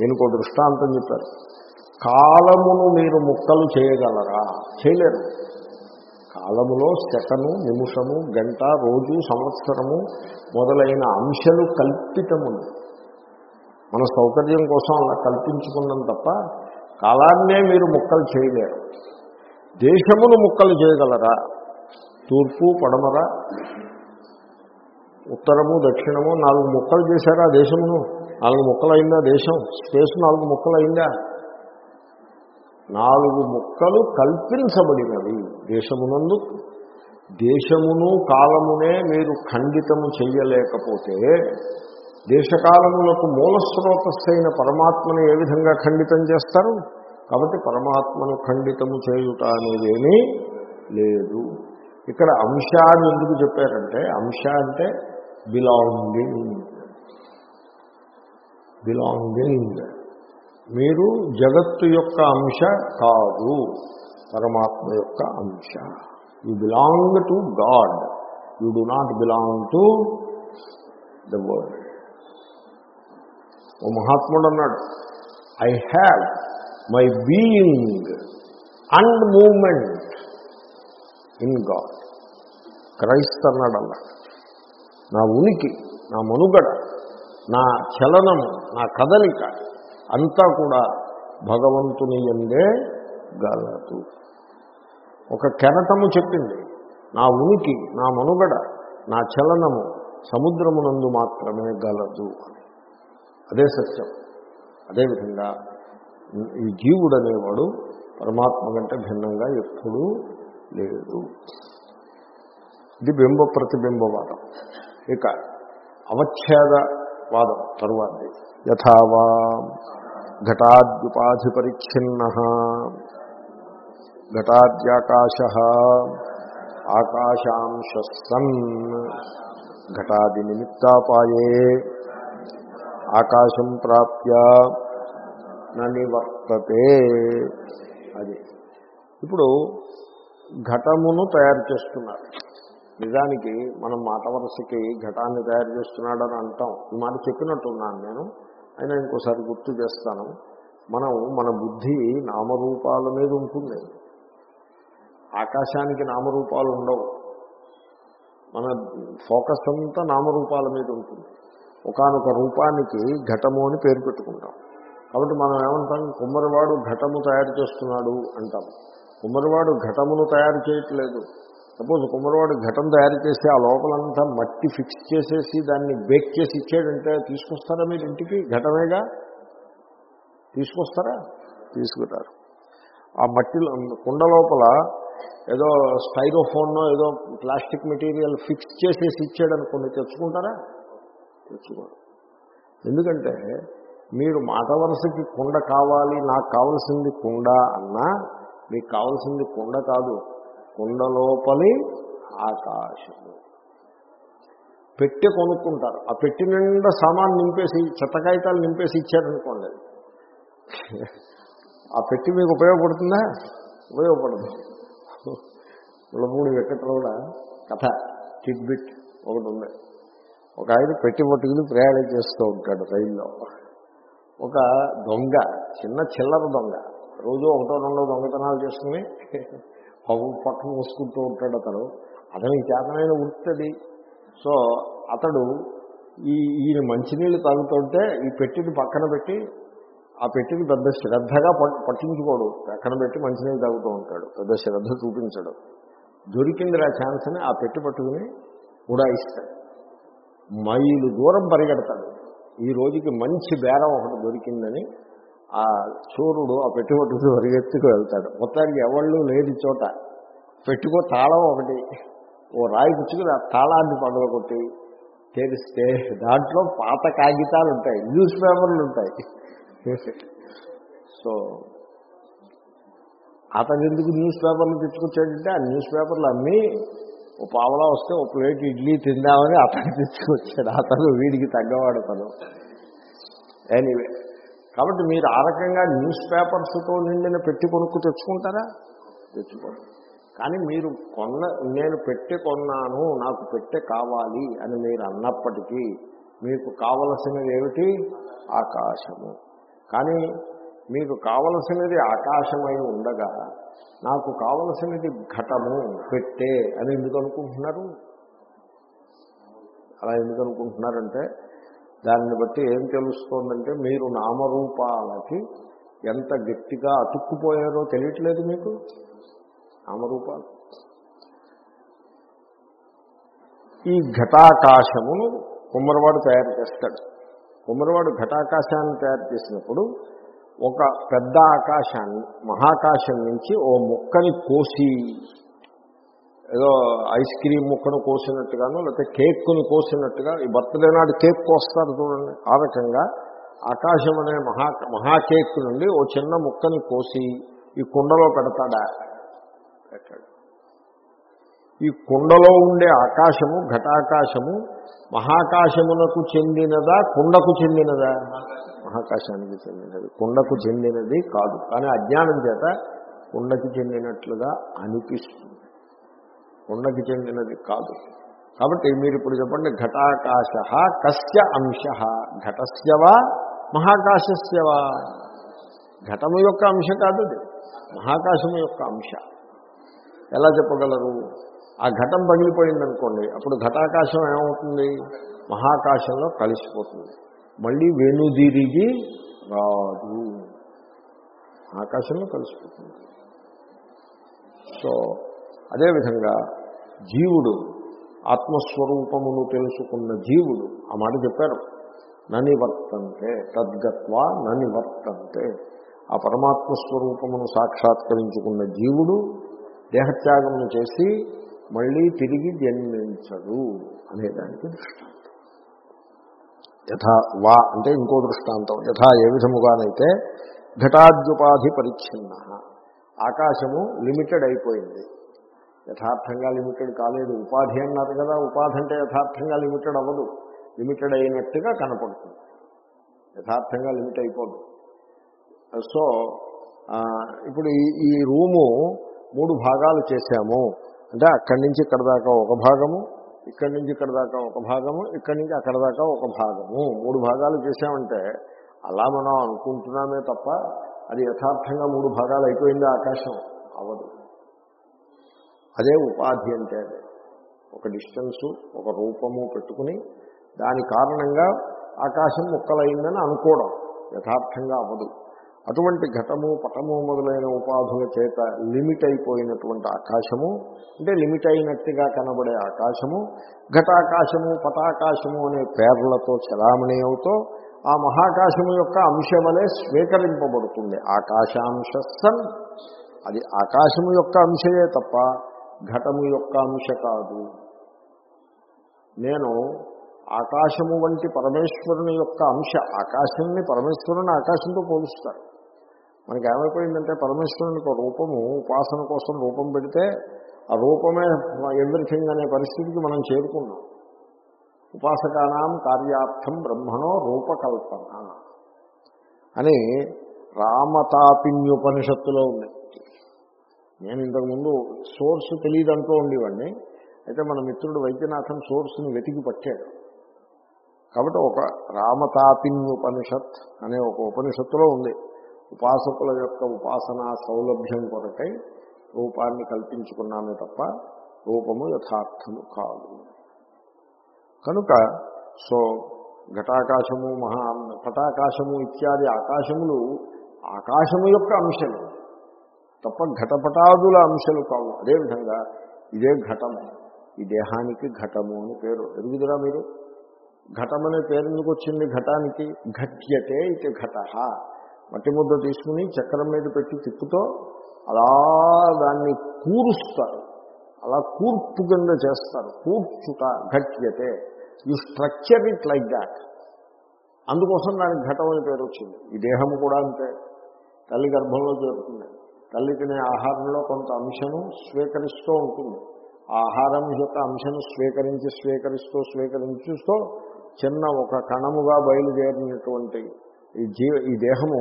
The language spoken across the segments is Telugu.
దీనికి ఒక దృష్టాంతం చెప్పారు. కాలమును మీరు ముక్కలు చేయగలరా? చేయలేరు. కాలములో సెకను నిమిషము గంట రోజు సంవత్సరము మొదలైన అంశాలు కల్పితములు. మన సౌకర్యం కోసం అలా కల్పించుకున్నాం తప్ప కాలాన్నే మీరు ముక్కలు చేయలేరు. దేశమును ముక్కలు చేయగలరా? తూర్పు పడమర ఉత్తరము దక్షిణము నాలుగు ముక్కలు చేశారా దేశమును? నాలుగు ముక్కలైందా దేశం? స్పేస్ నాలుగు ముక్కలైందా? నాలుగు ముక్కలు కల్పించబడినవి దేశమునందు. దేశమును కాలమునే మీరు ఖండితము చెయ్యలేకపోతే దేశకాలములకు మూలస్రోతస్థైన పరమాత్మను ఏ విధంగా ఖండితం చేస్తారు? కాబట్టి పరమాత్మను ఖండితము చేయుట అనేదేమీ లేదు. ఇక్కడ అంశాన్ని ఎందుకు చెప్పారంటే అంశ అంటే బిలాంగింగ్ బిలాంగింగ్ మీరు జగత్తు యొక్క అంశ కాదు పరమాత్మ యొక్క అంశ. You belong to God you do not belong to the world ఓ మహాత్ముడు అన్నాడు I have my being and moment in God క్రైస్త అన్నాడు అన్నాడు నా ఉనికి నా మనుగడ నా చలనము నా కదలిక అంతా కూడా భగవంతుని ఎందే గలదు. ఒక కెరటము చెప్పింది నా ఉనికి నా మనుగడ నా చలనము సముద్రమునందు మాత్రమే గలదు అదే సత్యం. అదేవిధంగా ఈ జీవుడు అనేవాడు పరమాత్మ కంటే భిన్నంగా ఎప్పుడూ లేడు. ఇది బింబ ప్రతిబింబవాదం. ఇక వాదం తరువాతి. యథావా ఘటాద్యుపాధి పరిచ్ఛిన్న ఘటాద్యాకాశ ఆకాశాంశ సన్ ఘటాది నిమిత్తాపాయే. ఆకాశం ప్రాప్య నివర్తతే అది. ఇప్పుడు ఘటమును తయారు చేస్తున్నారు. నిజానికి మనం మాట వరుసకి ఘటాన్ని తయారు చేస్తున్నాడని అంటాం. ఈ మాట చెప్పినట్టున్నాను నేను. అయినా ఇంకోసారి గుర్తు చేస్తాను. మనం మన బుద్ధి నామరూపాల మీద ఉంటుంది. ఆకాశానికి నామరూపాలు ఉండవు. మన ఫోకస్ అంతా నామరూపాల మీద ఉంటుంది. ఒకనొక రూపానికి ఘటము అని పేరు పెట్టుకుంటాం. కాబట్టి మనం ఏమంటాం? కుమ్మరివాడు ఘటము తయారు చేస్తున్నాడు అంటాం. కుమ్మరివాడు ఘటమును తయారు చేయట్లేదు. సపోజ్ కుమ్మరివాడు ఘటం తయారు చేసి ఆ లోపలంతా మట్టి ఫిక్స్ చేసేసి దాన్ని బేక్ చేసి ఇచ్చాడంటే తీసుకొస్తారా మీరు ఇంటికి? ఘటమేగా? తీసుకొస్తారా? తీసుకుంటారు ఆ మట్టి కుండ లోపల ఏదో స్టైరోఫోన్నో ఏదో ప్లాస్టిక్ మెటీరియల్ ఫిక్స్ చేసేసి ఇచ్చాడనుకోండి తెచ్చుకుంటారా? తెచ్చుకోరు. ఎందుకంటే మీరు మాట వరుసకి కుండ కావాలి నాకు కావలసింది కుండ అన్నా మీకు కావలసింది కుండ కాదు కుండలోపలి ఆకాశము. పెట్టె కొనుక్కుంటారు. ఆ పెట్టి నిండా సామాన్ నింపేసి చెత్త కాగితాలు నింపేసి ఇచ్చారనుకోండి. ఆ పెట్టి మీకు ఉపయోగపడుతుందా? ఉపయోగపడదు. ముళ్ళపూడి వెంకటరమణ కథ. టిట్ బిట్ ఒకటి ఉంది. ఒక ఆయన పెట్టి పట్టుకుని ప్రయాణం చేస్తూ ఉంటాడు రైల్లో. ఒక దొంగ చిన్న చిల్లర దొంగ. రోజు ఒకటో రెండో దొంగతనాలు చేసుకుని పక్కన మూసుకుంటూ ఉంటాడు అతడు. అతనికి చేతనైన ఉంటుంది సో అతడు ఈ ఈయన మంచినీళ్ళు తాగుతుంటే ఈ పెట్టిని పక్కన పెట్టి ఆ పెట్టిని పెద్ద శ్రద్ధగా పట్టించుకోడు. పక్కన పెట్టి మంచినీళ్ళు తాగుతూ ఉంటాడు. పెద్ద శ్రద్ధ చూపించడు. దొరికిందిరా ఛాన్స్ అని ఆ పెట్టి పట్టుకుని ఉడాయిస్తాడు. మైలు దూరం పరిగెడతాడు. ఈ రోజుకి మంచి బేరం ఒకటి దొరికిందని ఆ చోరుడు ఆ పెట్టి పరిగెత్తుకు వెళ్తాడు. మొత్తానికి ఎవళ్ళు లేని చోట పెట్టుకో తాళం ఒకటి ఓ రాయి పుచ్చుకుని ఆ తాళాన్ని పండుగ కొట్టి తెరిస్తే దాంట్లో పాత కాగితాలు ఉంటాయి న్యూస్ పేపర్లు ఉంటాయి. సో అతను ఎందుకు న్యూస్ పేపర్లు తెచ్చుకొచ్చాడంటే ఆ న్యూస్ పేపర్లు అమ్మి ఓ పావలా వస్తే ఒక ప్లేట్ ఇడ్లీ తిందామని అతను తెచ్చుకొచ్చాడు. అతను వీడికి తగ్గవాడు తను. ఎనీవే కాబట్టి మీరు ఆ రకంగా న్యూస్ పేపర్స్తో నిండిన పెట్టి కొనుక్కు తెచ్చుకుంటారా? తెచ్చుకోరు. కానీ మీరు కొన్న నేను పెట్టె కొన్నాను నాకు పెట్టె కావాలి అని మీరు అన్నప్పటికీ మీకు కావలసినది ఏమిటి? ఆకాశము. కానీ మీకు కావలసినది ఆకాశమై ఉండగా నాకు కావలసినది ఘటము పెట్టే అని ఎందుకు అనుకుంటున్నారు? అలా ఎందుకు అనుకుంటున్నారంటే దాన్ని బట్టి ఏం తెలుస్తోందంటే మీరు నామరూపాలకి ఎంత గట్టిగా అతుక్కుపోయారో తెలియట్లేదు మీకు? నామరూపాలు. ఈ ఘటాకాశమును కుమ్మరవాడు తయారు చేస్తాడు. కుమ్మరవాడు ఘటాకాశాన్ని తయారు చేసినప్పుడు ఒక పెద్ద ఆకాశాన్ని మహాకాశం నుంచి ఓ మొక్కని కోసి ఏదో ఐస్ క్రీమ్ ముక్కను కోసినట్టుగాను లేకపోతే కేక్ను కోసినట్టుగా ఈ బర్త్డే నాడు కేక్ కోస్తారు చూడండి. ఆ రకంగా ఆకాశం అనే మహా మహా కేక్ నుండి ఓ చిన్న ముక్కని కోసి ఈ కుండలో పెడతాడా? పెట్టాడు. ఈ కుండలో ఉండే ఆకాశము ఘటాకాశము మహాకాశమునకు చెందినదా కుండకు చెందినదా? మహాకాశానికి చెందినది. కుండకు చెందినది కాదు. కానీ అజ్ఞానం చేత కుండకు చెందినట్లుగా అనిపిస్తుంది. ఉండకి చెందినది కాదు. కాబట్టి మీరు ఇప్పుడు చెప్పండి ఘటాకాశ కస్య అంశ. ఘటస్యవా మహాకాశస్యవా ఘటము యొక్క అంశ కాదు అది. మహాకాశము యొక్క అంశ. ఎలా చెప్పగలరు? ఆ ఘటం పగిలిపోయిందనుకోండి అప్పుడు ఘటాకాశం ఏమవుతుంది? మహాకాశంలో కలిసిపోతుంది. మళ్ళీ వెనుదిరిగి రాదు. ఆకాశంలో కలిసిపోతుంది. సో అదేవిధంగా జీవుడు ఆత్మస్వరూపమును తెలుసుకున్న జీవుడు ఆ మాట చెప్పారు. ననివర్తంతే తద్గత్వా ననివర్తంతే. ఆ పరమాత్మ స్వరూపమును సాక్షాత్కరించుకున్న జీవుడు దేహత్యాగమును చేసి మళ్ళీ తిరిగి జన్మించడు అనేదానికి దృష్టాంతం. యథా వా అంటే ఇంకో దృష్టాంతం. యథా ఏ విధముగానైతే ఘటాద్యుపాధి పరిచ్ఛిన్న. ఆకాశము లిమిటెడ్ అయిపోయింది. యథార్థంగా లిమిటెడ్ కాలేదు. ఉపాధి అన్నారు కదా ఉపాధి అంటే యథార్థంగా లిమిటెడ్ అవ్వదు. లిమిటెడ్ అయినట్టుగా కనపడుతుంది. యథార్థంగా లిమిట్ అయిపోదు. సో ఇప్పుడు ఈ రూము మూడు భాగాలు చేశాము. అంటే అక్కడి నుంచి ఇక్కడ దాకా ఒక భాగము ఇక్కడి నుంచి ఇక్కడ దాకా ఒక భాగము ఇక్కడి నుంచి అక్కడ దాకా ఒక భాగము. మూడు భాగాలు చేశామంటే అలా మనం అనుకుంటున్నామే తప్ప అది యథార్థంగా మూడు భాగాలు అయిపోయింది ఆకాశం. అవ్వదు. అదే ఉపాధి అంటే అదే. ఒక డిస్టెన్సు ఒక రూపము పెట్టుకుని దాని కారణంగా ఆకాశం ముక్కలైందని అనుకోవడం యథార్థంగా అవ్వదు. అటువంటి ఘటము పటము మొదలైన ఉపాధుల చేత లిమిట్ అయిపోయినటువంటి ఆకాశము అంటే లిమిట్ అయినట్టుగా కనబడే ఆకాశము ఘటాకాశము పటాకాశము అనే పేర్లతో చలామణి అవుతూ ఆ మహాకాశము యొక్క అంశమలే స్వీకరింపబడుతుంది ఆకాశాంశ సన్ అది ఆకాశము యొక్క అంశయే తప్ప ఘటము యొక్క అంశ కాదు. నేను ఆకాశము వంటి పరమేశ్వరుని యొక్క అంశ ఆకాశాన్ని పరమేశ్వరుని ఆకాశంతో పోలుస్తారు. మనకి ఏమైపోయిందంటే పరమేశ్వరునికి ఒక రూపము ఉపాసన కోసం రూపం పెడితే ఆ రూపమే ఎవ్రీథింగ్ అనే పరిస్థితికి మనం చేరుకున్నాం. ఉపాసకానాం కార్యార్థం బ్రహ్మణో రూపకల్పన అని రామతాపిన్యుపనిషత్తులో ఉన్నాయి నేను ఇంతకుముందు సోర్స్ తెలియదంటూ ఉండేవాడిని. అయితే మన మిత్రుడు వైద్యనాథం సోర్స్ని వెతికి పట్టాడు. కాబట్టి ఒక రామతాపిన్యుపనిషత్ అనే ఒక ఉపనిషత్తులో ఉంది. ఉపాసకుల యొక్క ఉపాసనా సౌలభ్యం కొరకై రూపాన్ని కల్పించుకున్నామే తప్ప రూపము యథార్థము కాదు. కనుక సో ఘటాకాశము మహా పటాకాశము ఇత్యాది ఆకాశములు ఆకాశము యొక్క అంశలు తప్ప ఘటపటాదుల అంశాలు కావు. అదేవిధంగా ఇదే ఘటము ఈ దేహానికి ఘటము అని పేరు. ఎరుగుదరా మీరు? ఘటం అనే పేరు ఎందుకు వచ్చింది ఘటానికి? ఘట్యతే ఇది ఘట. మట్టి ముద్ద తీసుకుని చక్రం మీద పెట్టి తిప్పుతో అలా దాన్ని కూరుస్తారు. అలా కూర్పు కింద చేస్తారు. కూర్చుట ఘట్యతే. You structure it like that. అందుకోసం దానికి ఘటం అని పేరు వచ్చింది. ఈ దేహము కూడా అంతే. తల్లి గర్భంలో చేరుతుంది. తల్లి తినే ఆహారంలో కొంత అంశము స్వీకరిస్తూ ఉంటుంది. ఆ ఆహారం యొక్క అంశను స్వీకరించి స్వీకరిస్తూ స్వీకరించుస్తూ చిన్న ఒక కణముగా బయలుదేరినటువంటి ఈ జీవ ఈ దేహము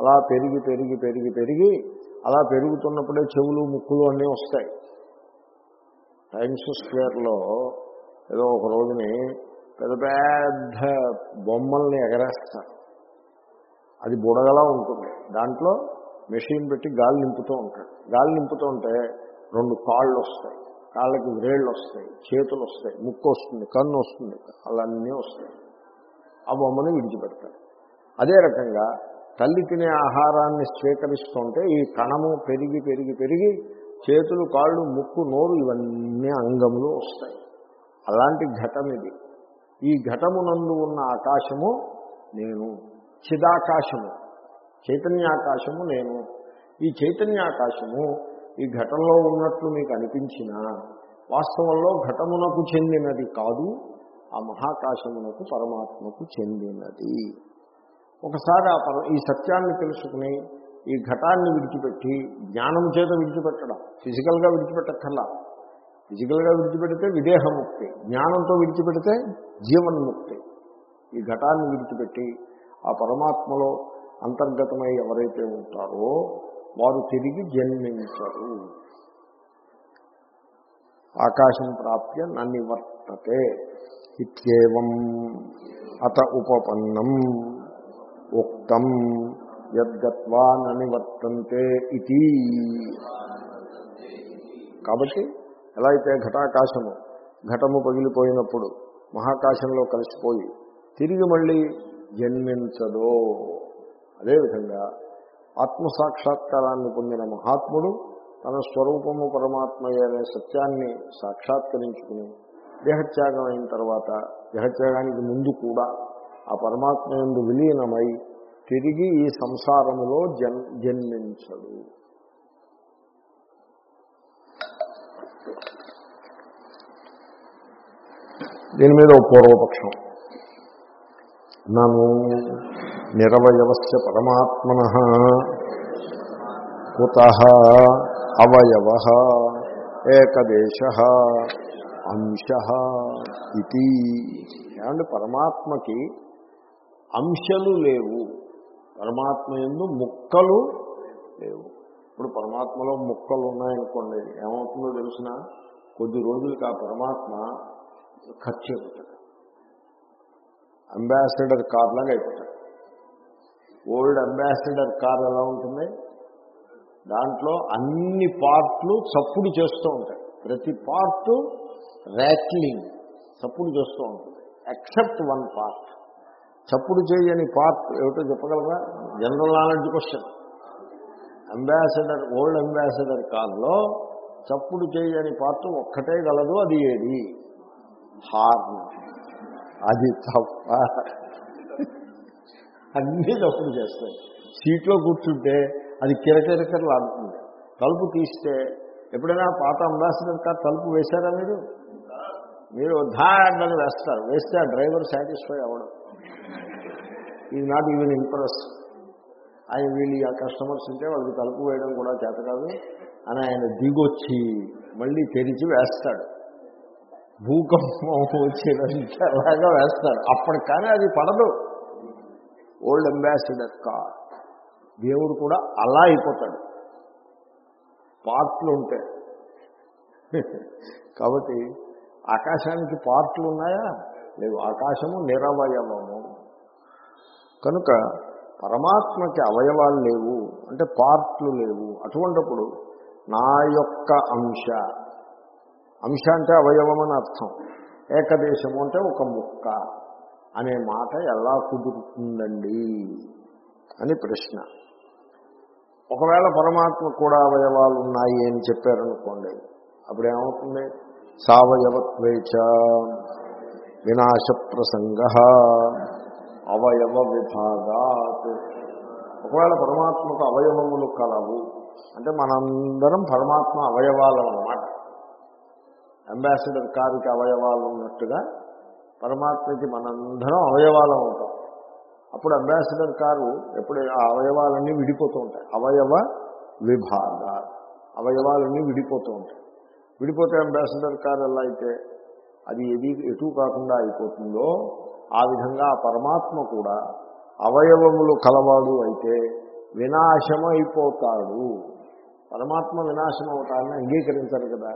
అలా పెరిగి పెరిగి పెరిగి పెరిగి అలా పెరుగుతున్నప్పుడే చెవులు ముక్కులు అన్నీ వస్తాయి. టైమ్స్ స్క్వేర్లో ఏదో ఒక రోజుని పెద్ద పెద్ద బొమ్మల్ని ఎగరేస్తారు. అది బుడగలా ఉంటుంది. దాంట్లో మెషిన్ పెట్టి గాలి నింపుతూ ఉంటాడు. గాలి నింపుతూ ఉంటే రెండు కాళ్ళు వస్తాయి. కాళ్ళకి వ్రేళ్ళు వస్తాయి. చేతులు వస్తాయి. ముక్కు వస్తుంది. కన్ను వస్తుంది. అలాన్నీ వస్తాయి. ఆ బొమ్మను విడిచిపెడతాడు. అదే రకంగా తల్లి తినే ఆహారాన్ని స్వీకరిస్తుంటే ఈ కణము పెరిగి పెరిగి పెరిగి చేతులు కాళ్ళు ముక్కు నోరు ఇవన్నీ అంగములు వస్తాయి. అలాంటి ఘటం ఇది. ఈ ఘటమునందు ఉన్న ఆకాశము నేను చిదాకాశము. చైతన్యాకాశము నేను. ఈ చైతన్యాకాశము ఈ ఘటనలో ఉన్నట్లు మీకు అనిపించినా వాస్తవంలో ఘటమునకు చెందినది కాదు ఆ మహాకాశమునకు పరమాత్మకు చెందినది. ఒకసారి ఆ పర ఈ సత్యాన్ని తెలుసుకుని ఈ ఘటాన్ని విడిచిపెట్టి జ్ఞానం చేత విడిచిపెట్టడం ఫిజికల్గా విడిచిపెట్టక్కర్లా. ఫిజికల్గా విడిచిపెడితే విదేహముక్తి జ్ఞానంతో విడిచిపెడితే జీవన్ముక్తి. ఈ ఘటాన్ని విడిచిపెట్టి ఆ పరమాత్మలో అంతర్గతమై ఎవరైతే ఉంటారో వారు తిరిగి జన్మించరు. ఆకాశం ప్రాప్య నన్నివర్తతే ఇత్యేవం అత ఉపపన్నం ఉక్తం యద్గత్వా ననివర్తంతే ఇది కాబట్టి ఎలా అయితే ఘటాకాశము ఘటము పగిలిపోయినప్పుడు మహాకాశంలో కలిసిపోయి తిరిగి మళ్ళీ జన్మించదో అదేవిధంగా ఆత్మసాక్షాత్కారాన్ని పొందిన మహాత్ముడు తన స్వరూపము పరమాత్మయ్య అనే సత్యాన్ని సాక్షాత్కరించుకుని దేహత్యాగం అయిన తర్వాత దేహత్యాగానికి ముందు కూడా ఆ పరమాత్మ ఎందు విలీనమై తిరిగి ఈ సంసారములో జన్ జన్మించడు. దీని మీద పూర్వపక్షం. నను నిరవయవస్య పరమాత్మన కుత అవయవ ఏకదేశ అంశ ఇది ఏమంటే పరమాత్మకి అంశలు లేవు. పరమాత్మ ఎందు ముక్కలు లేవు. ఇప్పుడు పరమాత్మలో ముక్కలు ఉన్నాయనుకోండి ఏమవుతుందో తెలిసిన కొద్ది రోజులకి ఆ పరమాత్మ ఖర్చు అయిపోతాడు అంబాసిడర్ కార్ అయిపోతాడు. ఓల్డ్ అంబాసిడర్ కార్ ఎలా ఉంటుంది? దాంట్లో అన్ని పార్ట్లు చప్పుడు చేస్తూ ఉంటాయి. ప్రతి పార్ట్ ర్యాక్లింగ్ చప్పుడు చేస్తూ ఉంటుంది. ఎక్సెప్ట్ వన్ పార్ట్ చప్పుడు చేయని పార్ట్ ఏమిటో చెప్పగలరా? General knowledge question Ambassador old Ambassador కార్లో చప్పుడు చేయని పార్ట్ ఒక్కటే గలదు అది ఏది? హార్న్ అది తప్ప అన్నీ తప్పులు చేస్తాయి. సీట్లో కూర్చుంటే అది కిరకిరకిరలాడుతుంది తలుపు తీస్తే ఎప్పుడైనా పాత అంబాసిడర్ కార్ తలుపు వేశారా మీరు? మీరు ధారని వేస్తారు. వేస్తే ఆ డ్రైవర్ సాటిస్ఫై అవ్వడం. ఇది నాట్ ఈవెన్ ఇంప్రెస్. ఆయన వీళ్ళు ఆ కస్టమర్స్ ఉంటే వాళ్ళకి తలుపు వేయడం కూడా చేత కాదు. అని ఆయన దిగొచ్చి మళ్ళీ తెరిచి వేస్తాడు. భూకంపం వచ్చిన అలాగా వేస్తాడు. అప్పటికి కానీ అది పడదు. Old Ambassador car. దేవుడు కూడా అలా అయిపోతాడు. పార్ట్లు ఉంటాయి కాబట్టి ఆకాశానికి పార్ట్లు ఉన్నాయా? లేవు. ఆకాశము నిరవయవము. కనుక పరమాత్మకి అవయవాలు లేవు. అంటే పార్ట్లు లేవు. అటువంటిప్పుడు నా యొక్క అంశ. అంశ అంటే అవయవం అని అర్థం. ఏకదేశము అంటే ఒక ముక్క. అనే మాట ఎలా కుదురుతుందండి అని ప్రశ్న. ఒకవేళ పరమాత్మ కూడా అవయవాలు ఉన్నాయి అని చెప్పారనుకోండి అప్పుడు ఏమవుతుంది సావయవత్వేచ వినాశ ప్రసంగ అవయవ విభాగాత్. ఒకవేళ పరమాత్మకు అవయవములు కలవు అంటే మనందరం పరమాత్మ అవయవాలు అన్నమాట అంబాసిడర్ కారుకి అవయవాలు ఉన్నట్టుగా పరమాత్మకి మనందరం అవయవాలం అవుతాం. అప్పుడు అంబాసిడర్ కారు ఎప్పుడు ఆ అవయవాలన్నీ విడిపోతూ ఉంటాయి. అవయవ విభాగ. అవయవాలన్నీ విడిపోతూ ఉంటాయి. విడిపోతే అంబాసిడర్ కారు ఎలా అయితే అది ఏది ఎటు కాకుండా అయిపోతుందో ఆ విధంగా ఆ పరమాత్మ కూడా అవయవములు కలవాడు అయితే వినాశమైపోతాడు. పరమాత్మ వినాశం అవటాన్ని అంగీకరించారు కదా.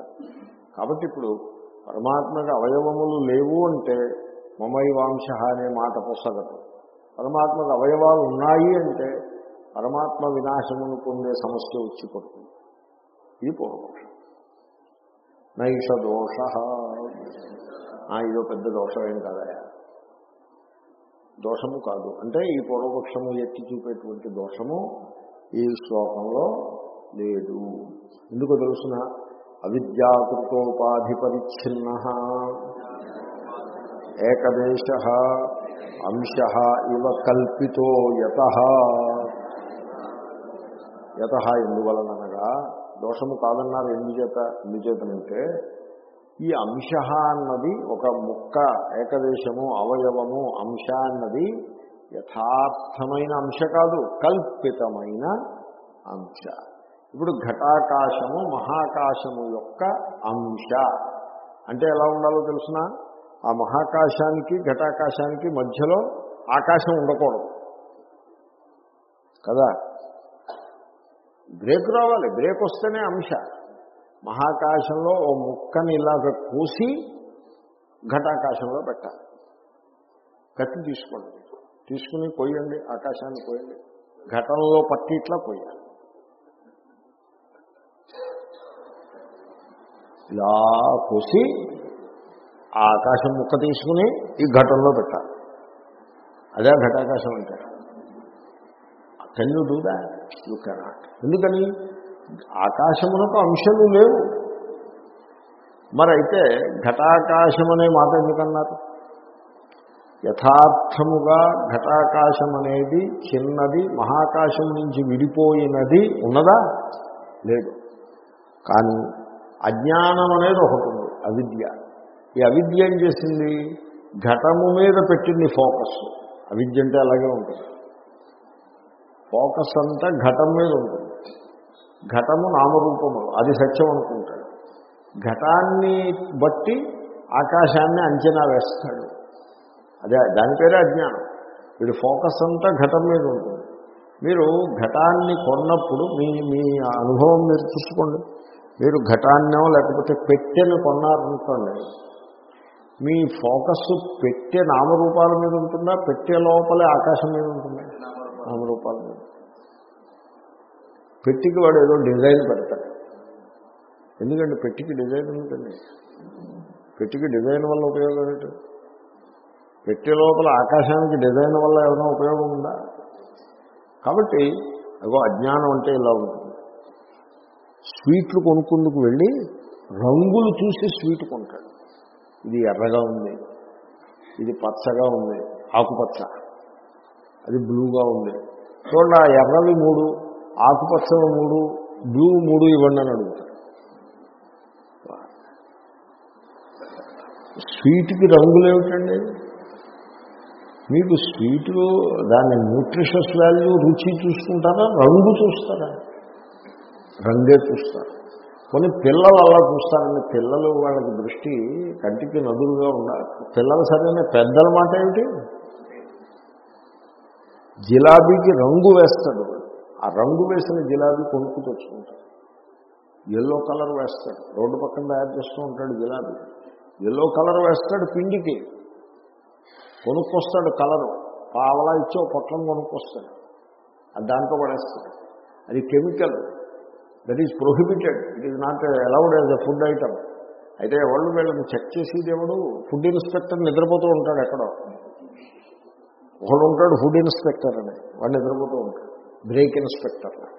కాబట్టి ఇప్పుడు పరమాత్మకి అవయవములు లేవు అంటే మమైవాంశ అనే మాట పొసగదు. పరమాత్మకు అవయవాలు ఉన్నాయి అంటే పరమాత్మ వినాశమును పొందే సమస్య వచ్చి పడుతుంది ఇది పూర్వపక్షం. నైష దోష. ఇదో పెద్ద దోషం ఏం కాదయా? దోషము కాదు. అంటే ఈ పూర్వపక్షము ఎత్తి చూపేటువంటి దోషము ఈ శ్లోకంలో లేదు. ఎందుకు తెలుసిన? అవిద్యాకృతోపాధి పరిచ్ఛిన్న ఏకదేశ అంశ ఇవ కల్పితో యత. యత ఎందువలనగా దోషము కాదన్నారు ఎందుచేత ఎందుచేతనంటే ఈ అంశ అన్నది ఒక ముక్క ఏకదేశము అవయవము అంశ అన్నది యథార్థమైన అంశ కాదు కల్పితమైన అంశ. ఇప్పుడు ఘటాకాశము మహాకాశము యొక్క అంశ. అంటే ఎలా ఉండాలో తెలుసిన? ఆ మహాకాశానికి ఘటాకాశానికి మధ్యలో ఆకాశం ఉండకూడదు. కదా? బ్రేక్ రావాలి. బ్రేక్ వస్తేనే అంశ. మహాకాశంలో ఓ ముక్కని ఇలాగ కోసి ఘటాకాశంలో పెట్టాలి. కత్తి తీసుకోండి. తీసుకుని పోయండి ఆకాశాన్ని పోయండి. ఘటనలో పట్టి ఇట్లా పోయాలి. ఇలా కోసి ఆ ఆకాశం ముక్క తీసుకుని ఈ ఘటంలో పెట్టాలి. అదే ఘటాకాశం అంటే. కన్ను you do that you cannot ఎందుకని? ఆకాశమునకు అంశము లేవు. మరైతే ఘటాకాశం అనే మాట ఎందుకన్నారు? యథార్థముగా ఘటాకాశం అనేది చిన్నది మహాకాశం నుంచి విడిపోయినది ఉన్నదా? లేదు. కానీ అజ్ఞానం అనేది ఒకటి ఉంది అవిద్య. ఈ అవిద్య ఏం చేసింది? ఘటము మీద పెట్టింది ఫోకస్. అవిద్య అంటే అలాగే ఉంటుంది. ఫోకస్ అంతా ఘటం మీద ఉంటుంది. ఘటము నామరూపము అది సత్యం అనుకుంటాడు. ఘటాన్ని బట్టి ఆకాశాన్ని అంచనా వేస్తాడు. అదే దాని పేరే అజ్ఞానం. వీడు ఫోకస్ అంతా ఘటం మీద ఉంటుంది. మీరు ఘటాన్ని కొన్నప్పుడు మీ మీ అనుభవం మీరు చూసుకోండి. మీరు ఘటాన్నో లేకపోతే పెట్టెను కొన్నారనుకోండి మీ ఫోకస్ పెట్టే నామరూపాల మీద ఉంటుందా? పెట్టే లోపలే ఆకాశం మీద ఉంటుందా? నామరూపాల మీద. పెట్టికి వాడు ఏదో డిజైన్ పెడతాడు. ఎందుకంటే పెట్టికి డిజైన్ ఎందుకండి పెట్టికి డిజైన్ వల్ల ఉపయోగం ఏంటి? పెట్టే లోపల ఆకాశానికి డిజైన్ వల్ల ఏమైనా ఉపయోగం ఉందా? కాబట్టి అగో అజ్ఞానం అంటే ఇలా ఉంటుంది స్వీట్లు కొనుక్కుందుకు వెళ్ళి రంగులు చూసి స్వీట్ కొంటాడు. ఇది ఎర్రగా ఉంది. ఇది పచ్చగా ఉంది. ఆకుపచ్చ. అది బ్లూగా ఉంది. చూడండి ఆ ఎర్రవి మూడు ఆకుపచ్చవి మూడు బ్లూ మూడు ఇవ్వండి అని అడుగుతాడు. స్వీట్కి రంగులు ఏమిటండి? మీకు స్వీట్లు దాని న్యూట్రిషస్ వాల్యూ రుచి చూసుకుంటారా? రంగు చూస్తారా? రంగే చూస్తారు. కొన్ని పిల్లలు అలా చూస్తారండి పిల్లలు వాళ్ళకి దృష్టి కంటికి నదులుగా ఉండాలి. పిల్లలు సరైన పెద్దల మాట ఏమిటి జిలాబీకి రంగు వేస్తాడు ఆ రంగు వేసిన జిలాబీ కొనుక్కు తెచ్చుకుంటాడు. ఎల్లో కలర్ వేస్తాడు. రోడ్డు పక్కన తయారు చేస్తూ ఉంటాడు జిలాబీ. ఎల్లో కలర్ వేస్తాడు పిండికి. కొనుక్కొస్తాడు కలరు. పావలా ఇచ్చి ఒక పొట్లం కొనుక్కొస్తాడు. అది దాంట్లో పడేస్తాడు. అది chemical. That is prohibited it is not allowed as a food item అయితే ఎవరు వీళ్ళని చెక్ చేసేది ఎవడు ఫుడ్ ఇన్స్పెక్టర్ నిద్రపోతూ ఉంటాడు ఎక్కడో. ఒకడు ఉంటాడు ఫుడ్ ఇన్స్పెక్టర్ అని. వాడు నిద్రపోతూ ఉంటాడు. బ్రేక్ ఇన్స్పెక్టర్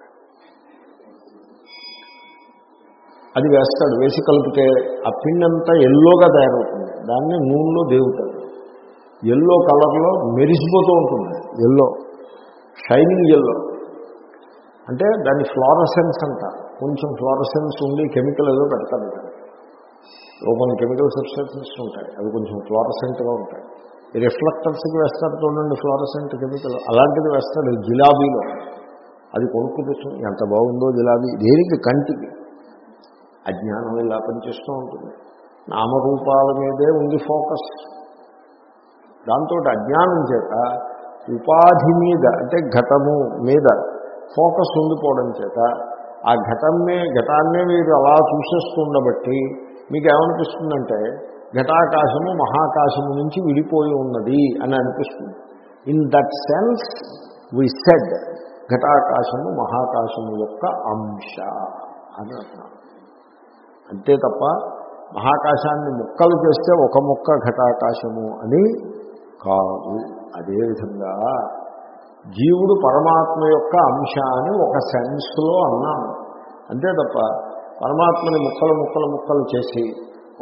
అది వేస్తాడు. వేసి కలిపితే ఆ పిండి అంతా ఎల్లోగా తయారవుతుంది. దాన్ని నూనెలో దేవుతాడు. ఎల్లో కలర్లో మెరిసిపోతూ ఉంటుంది. ఎల్లో షైనింగ్ ఎల్లో అంటే దాని ఫ్లోరసెన్స్ అంట కొంచెం ఫ్లోరసెన్స్ ఉండి కెమికల్ ఏదో పెడతారు లోపల కెమికల్ సబ్స్టెన్సెస్ ఉంటాయి. అవి కొంచెం ఫ్లోరసెంట్గా ఉంటాయి. రిఫ్లెక్టర్స్కి వేస్తారు చూడండి ఫ్లోరసెంట్ కెమికల్. అలాంటిది వేస్తారు జిలాబీలో. అది కొనుక్కు తెచ్చు ఎంత బాగుందో జిలాబీ. దేనికి? కంటికి. అజ్ఞానం ఇలా పనిచేస్తూ ఉంటుంది. నామరూపాల మీదే ఉంది ఫోకస్. దాంతో అజ్ఞానం చేత ఉపాధి మీద అంటే ఘటము మీద ఫోకస్ ఉండిపోవడం చేత ఆ ఘటమే ఘటాన్నే మీరు అలా చూసేస్తుండబట్టి మీకు ఏమనిపిస్తుందంటే ఘటాకాశము మహాకాశము నుంచి విడిపోయి ఉన్నది అని అనిపిస్తుంది. In that sense we said ఘటాకాశము మహాకాశము యొక్క అంశ అని అంతే తప్ప మహాకాశాన్ని ముక్కలు చేస్తే ఒక ముక్క ఘటాకాశము అని కాదు. అదేవిధంగా జీవుడు పరమాత్మ యొక్క అంశ అని ఒక సెన్స్లో అన్నాను అంతే తప్ప పరమాత్మని ముక్కలు ముక్కలు ముక్కలు చేసి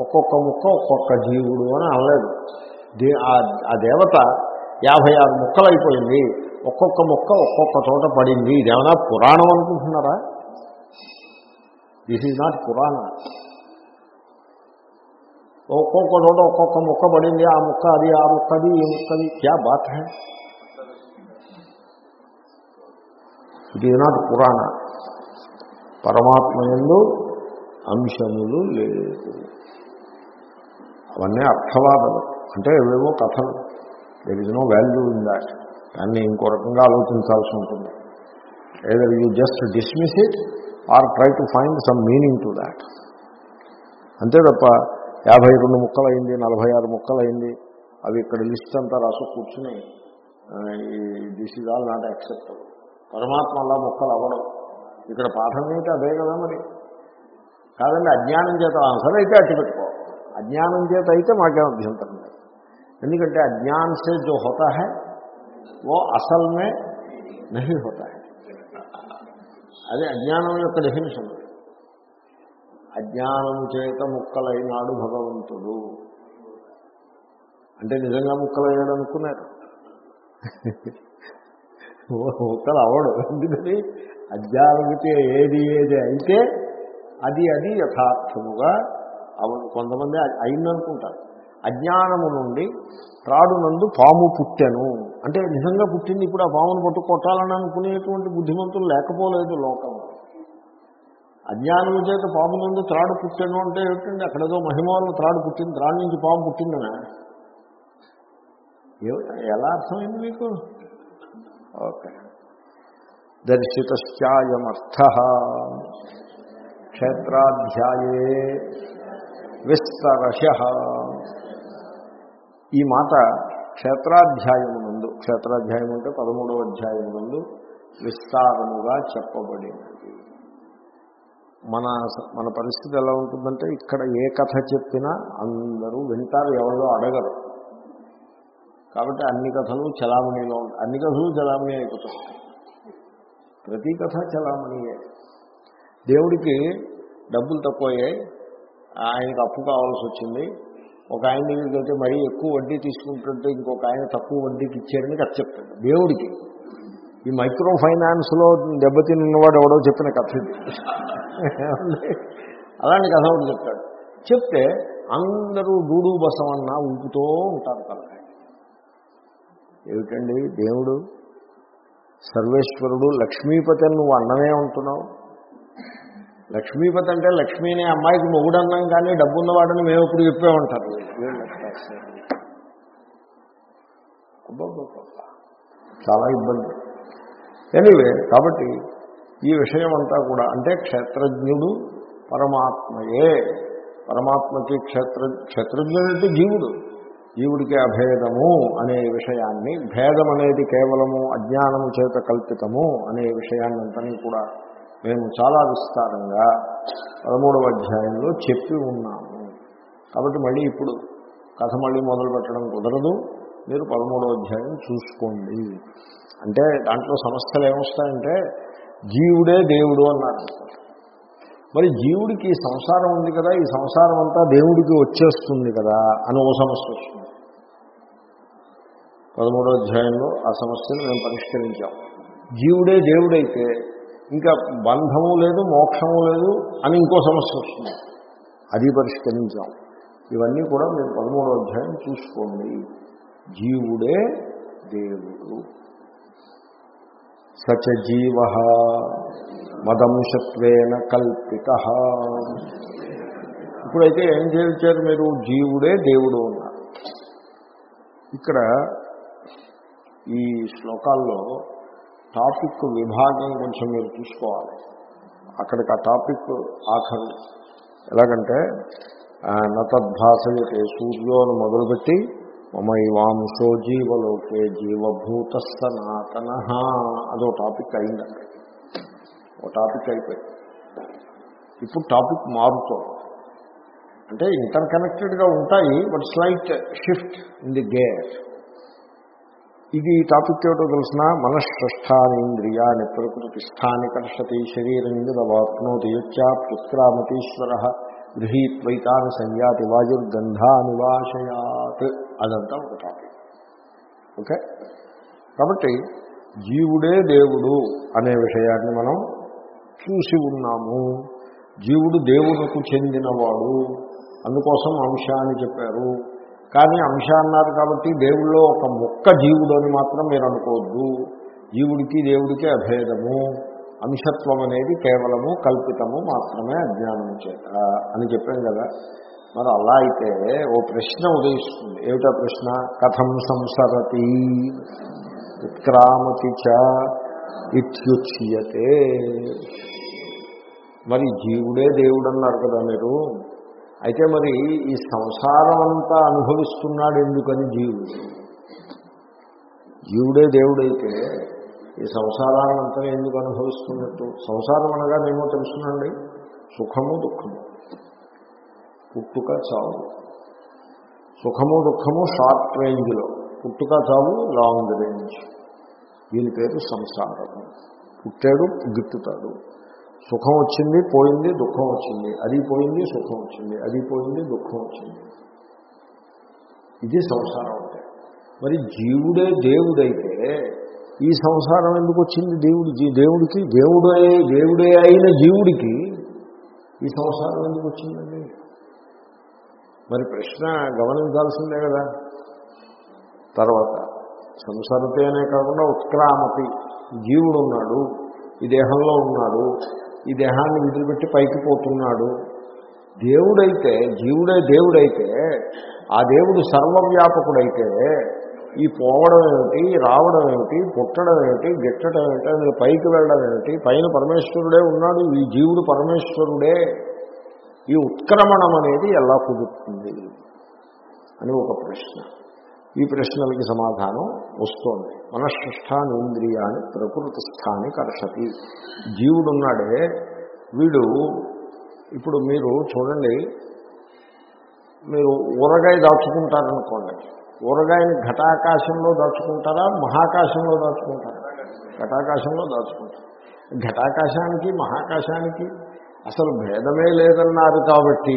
ఒక్కొక్క ముక్క ఒక్కొక్క జీవుడు అని అనలేదు. దే ఆ దేవత యాభై ఆరు ముక్కలు అయిపోయింది ఒక్కొక్క ముక్క ఒక్కొక్క చోట పడింది. ఇదేమన్నా పురాణం అనుకుంటున్నారా? దిస్ ఈజ్ నాట్ పురాణ ఒక్కొక్క చోట ఒక్కొక్క ముక్క పడింది. ఆ ముక్క అది ఆ ముక్కది ఈ ముక్కది. క్యా బాత్ హై? ఇట్ ఈజ్ నాట్ పురాణ పరమాత్మ ఎందు అంశములు లేదు అవన్నీ అర్థవాదలు అంటే ఏవేవో కథలు there is no value in that దాన్ని ఇంకో రకంగా ఆలోచించాల్సి ఉంటుంది either you just dismiss it or try to find some meaning to that అంతే తప్ప యాభై రెండు ముక్కలైంది నలభై ఆరు ముక్కలైంది అవి ఇక్కడ లిస్ట్ అంతా రాసు కూర్చుని this is all not acceptable పరమాత్మ అలా మొక్కలు అవ్వడం. ఇక్కడ పాఠం ఏంటి అదే కదా మరి. కాదండి అజ్ఞానం చేత ఆన్సర్ అయితే అట్టి పెట్టుకో అజ్ఞానం చేత అయితే మాకేం అభ్యంతరం లేదు. ఎందుకంటే అజ్ఞాన్ సే జో హోతా హై वो అసల్ మే హోతా హై. అది అజ్ఞానం యొక్క డెఫినేషన్ అజ్ఞానం చేత ముక్కలైనాడు భగవంతుడు. అంటే నిజంగా ముక్కలయ్యాడు అనుకున్నారు. ముక్కలు అవడు. ఎందుకని? అజ్ఞానమితే ఏది ఏది అయితే అది అది యథార్థముగా అవ కొంతమంది అయిందనుకుంటారు. అజ్ఞానము నుండి త్రాడునందు పాము పుట్టాను. అంటే నిజంగా పుట్టింది ఇప్పుడు ఆ పామును పట్టు కొట్టాలని అనుకునేటువంటి బుద్ధిమంతులు లేకపోలేదు లోకం అజ్ఞానము చేత పాము నుండి త్రాడు పుట్టాను అంటే ఏమిటండి? అక్కడేదో మహిమవల్ల త్రాడు పుట్టింది. త్రాడు నుంచి పాము పుట్టిందనా? ఎలా అర్థమైంది మీకు? ఓకే. దర్శితశ్చాయమర్థ. క్షేత్రాధ్యాయే విస్తరశ. ఈ మాట క్షేత్రాధ్యాయమునందు క్షేత్రాధ్యాయం అంటే పదమూడవ అధ్యాయమునందు విస్తారముగా చెప్పబడినది మన మన పరిస్థితి ఎలా ఉంటుందంటే ఇక్కడ ఏ కథ చెప్పినా అందరూ వింటారు ఎవరో అడగరు. కాబట్టి అన్ని కథలు చలామణిలో ఉంటాయి అన్ని కథలు చలామణి అయిపోతాయి. ప్రతి కథ చలామణియే. దేవుడికి డబ్బులు తక్కువయ్యాయి. ఆయనకు అప్పు కావాల్సి వచ్చింది. ఒక ఆయన దగ్గరికి అయితే మరీ ఎక్కువ వడ్డీ తీసుకుంటుంటే ఇంకొక ఆయన తక్కువ వడ్డీకి ఇచ్చారని కథ చెప్తాడు. దేవుడికి. ఈ మైక్రో ఫైనాన్స్లో దెబ్బతిన్నవాడు ఎవడో చెప్పిన కథ ఇది. అలాంటి కథ ఒకటి చెప్తాడు. చెప్తే అందరూ డూడు బసమన్నా ఊపుతూ ఉంటారు కదా ఏమిటండి? దేవుడు సర్వేశ్వరుడు లక్ష్మీపతి అని నువ్వు అన్నమే ఉంటున్నావు లక్ష్మీపతి అంటే లక్ష్మీ అనే అమ్మాయికి మొగుడు అన్నం కానీ డబ్బున్నవాడని మేము ఇప్పుడు చెప్పే ఉంటారు. చాలా ఇబ్బంది. ఎనివే కాబట్టి ఈ విషయం అంతా కూడా అంటే క్షేత్రజ్ఞుడు పరమాత్మయే. పరమాత్మకి క్షేత్ర క్షేత్రజ్ఞుడు అంటే జీవుడు. జీవుడికి అభేదము అనే విషయాన్ని భేదం అనేది కేవలము అజ్ఞానము చేత కల్పితము అనే విషయాన్ని అంతని కూడా మేము చాలా విస్తారంగా పదమూడవ అధ్యాయంలో చెప్పి ఉన్నాము. కాబట్టి మళ్ళీ ఇప్పుడు కథ మళ్ళీ మొదలు పెట్టడం కుదరదు. మీరు పదమూడవ అధ్యాయం చూసుకోండి. అంటే దాంట్లో సమస్యలు ఏమొస్తాయంటే జీవుడే దేవుడు అన్నారు. మరి జీవుడికి సంసారం ఉంది కదా ఈ సంసారం అంతా దేవుడికి వచ్చేస్తుంది కదా అని ఓ సమస్య వస్తుంది పదమూడో అధ్యాయంలో ఆ సమస్యను మేము పరిష్కరించాం. జీవుడే దేవుడైతే ఇంకా బంధము లేదు మోక్షము లేదు అని ఇంకో సమస్య వస్తుంది. అది పరిష్కరించాం. ఇవన్నీ కూడా మీరు పదమూడో అధ్యాయం చూసుకోండి. జీవుడే దేవుడు. సచ జీవ మదంశత్వేన కల్పిత. ఇప్పుడైతే ఏం చేయించారు మీరు? జీవుడే దేవుడు ఉన్నారు ఇక్కడ ఈ శ్లోకాల్లో టాపిక్ విభాగం కొంచెం మీరు చూసుకోవాలి. అక్కడికి ఆ టాపిక్ ఆఖరు. ఎలాగంటే నతద్భాసయతే సూర్యో అని మొదలుపెట్టి మమైవాంశో జీవలోకే జీవభూత సనాతన అదో టాపిక్ అయిందండి. ఒక ఓ టాపిక్ అయిపోయింది. ఇప్పుడు టాపిక్ మారుతోంది. అంటే ఇంటర్ కనెక్టెడ్గా ఉంటాయి but slight shift in the gear. ఇది ఈ టాపిక్ ఏమిటో తెలిసిన మనఃష్టానేంద్రియాన్ని ప్రకృతి స్థాని కర్షతి శరీరం వాప్నోతి యుత్యాప్యుత్క్రామతీశ్వర గృహీత్వైతాన్ని సంయాతి వాయుర్గంధానివాశయాత్. అదంతా ఒక టాపిక్. ఓకే? కాబట్టి జీవుడే దేవుడు అనే విషయాన్ని మనం చూసి ఉన్నాము. జీవుడు దేవునికి చెందినవాడు. అందుకోసం అంశ అని చెప్పారు. కానీ అంశ అన్నారు కాబట్టి దేవుళ్ళో ఒక మొక్క జీవుడు అని మాత్రం మీరు అనుకోవద్దు. జీవుడికి దేవుడికి అభేదము. అంశత్వం అనేది కేవలము కల్పితము మాత్రమే అజ్ఞానం చేత అని చెప్పాం కదా. మరి అలా అయితే ఓ ప్రశ్న ఉదయిస్తుంది. ఏమిటా ప్రశ్న? కథం సంసరతి. ఉత్క్రామతి చ ఇత్యుచ్యతే. మరి జీవుడే దేవుడు అన్నారు కదా మీరు? అయితే మరి ఈ సంసారం అంతా అనుభవిస్తున్నాడు ఎందుకని జీవుడు? జీవుడే దేవుడైతే ఈ సంసారాన్ని అంతా ఎందుకు అనుభవిస్తున్నట్టు? సంసారం అనగా నేమో తెలుసునండి? సుఖము దుఃఖము. పుట్టుక చావు. సుఖము దుఃఖము షార్ట్ రేంజ్లో. పుట్టుక చావు లాంగ్ రేంజ్. దీని పేరు సంసారం. పుట్టాడు గిట్టుతాడు సుఖం వచ్చింది పోయింది దుఃఖం వచ్చింది. అది పోయింది సుఖం వచ్చింది. అది పోయింది దుఃఖం వచ్చింది. ఇది సంసారం అంటే. మరి జీవుడే దేవుడైతే ఈ సంసారం ఎందుకు వచ్చింది దేవుడి? దేవుడికి దేవుడే దేవుడే అయిన జీవుడికి ఈ సంసారం ఎందుకు వచ్చిందండి? మరి ప్రశ్న గమనించాల్సిందే కదా. తర్వాత సంసరతే అనే కాకుండా ఉత్క్రామతి జీవుడు ఉన్నాడు ఈ దేహంలో ఉన్నాడు ఈ దేహాన్ని విదిలిపెట్టి పైకి పోతున్నాడు. దేవుడైతే జీవుడే దేవుడైతే ఆ దేవుడు సర్వవ్యాపకుడైతే ఈ పోవడం ఏమిటి రావడం ఏమిటి పుట్టడం ఏమిటి గిట్టడం ఏమిటి అందులో పైకి వెళ్ళడం ఏమిటి పైన పరమేశ్వరుడే ఉన్నాడు ఈ జీవుడు పరమేశ్వరుడే. ఈ ఉత్క్రమణం అనేది ఎలా కుదురుతుంది? అని ఒక ప్రశ్న. ఈ ప్రశ్నలకి సమాధానం వస్తోంది. మనఃష్టాని ఇంద్రియాన్ని ప్రకృతి స్థాని కర్షతి. జీవుడున్నాడే వీడు ఇప్పుడు మీరు చూడండి మీరు ఊరగాయ దాచుకుంటారనుకోండి. ఊరగాయని ఘటాకాశంలో దాచుకుంటారా మహాకాశంలో దాచుకుంటారా? ఘటాకాశంలో దాచుకుంటారు. ఘటాకాశానికి మహాకాశానికి అసలు భేదమే లేదన్నారు కాబట్టి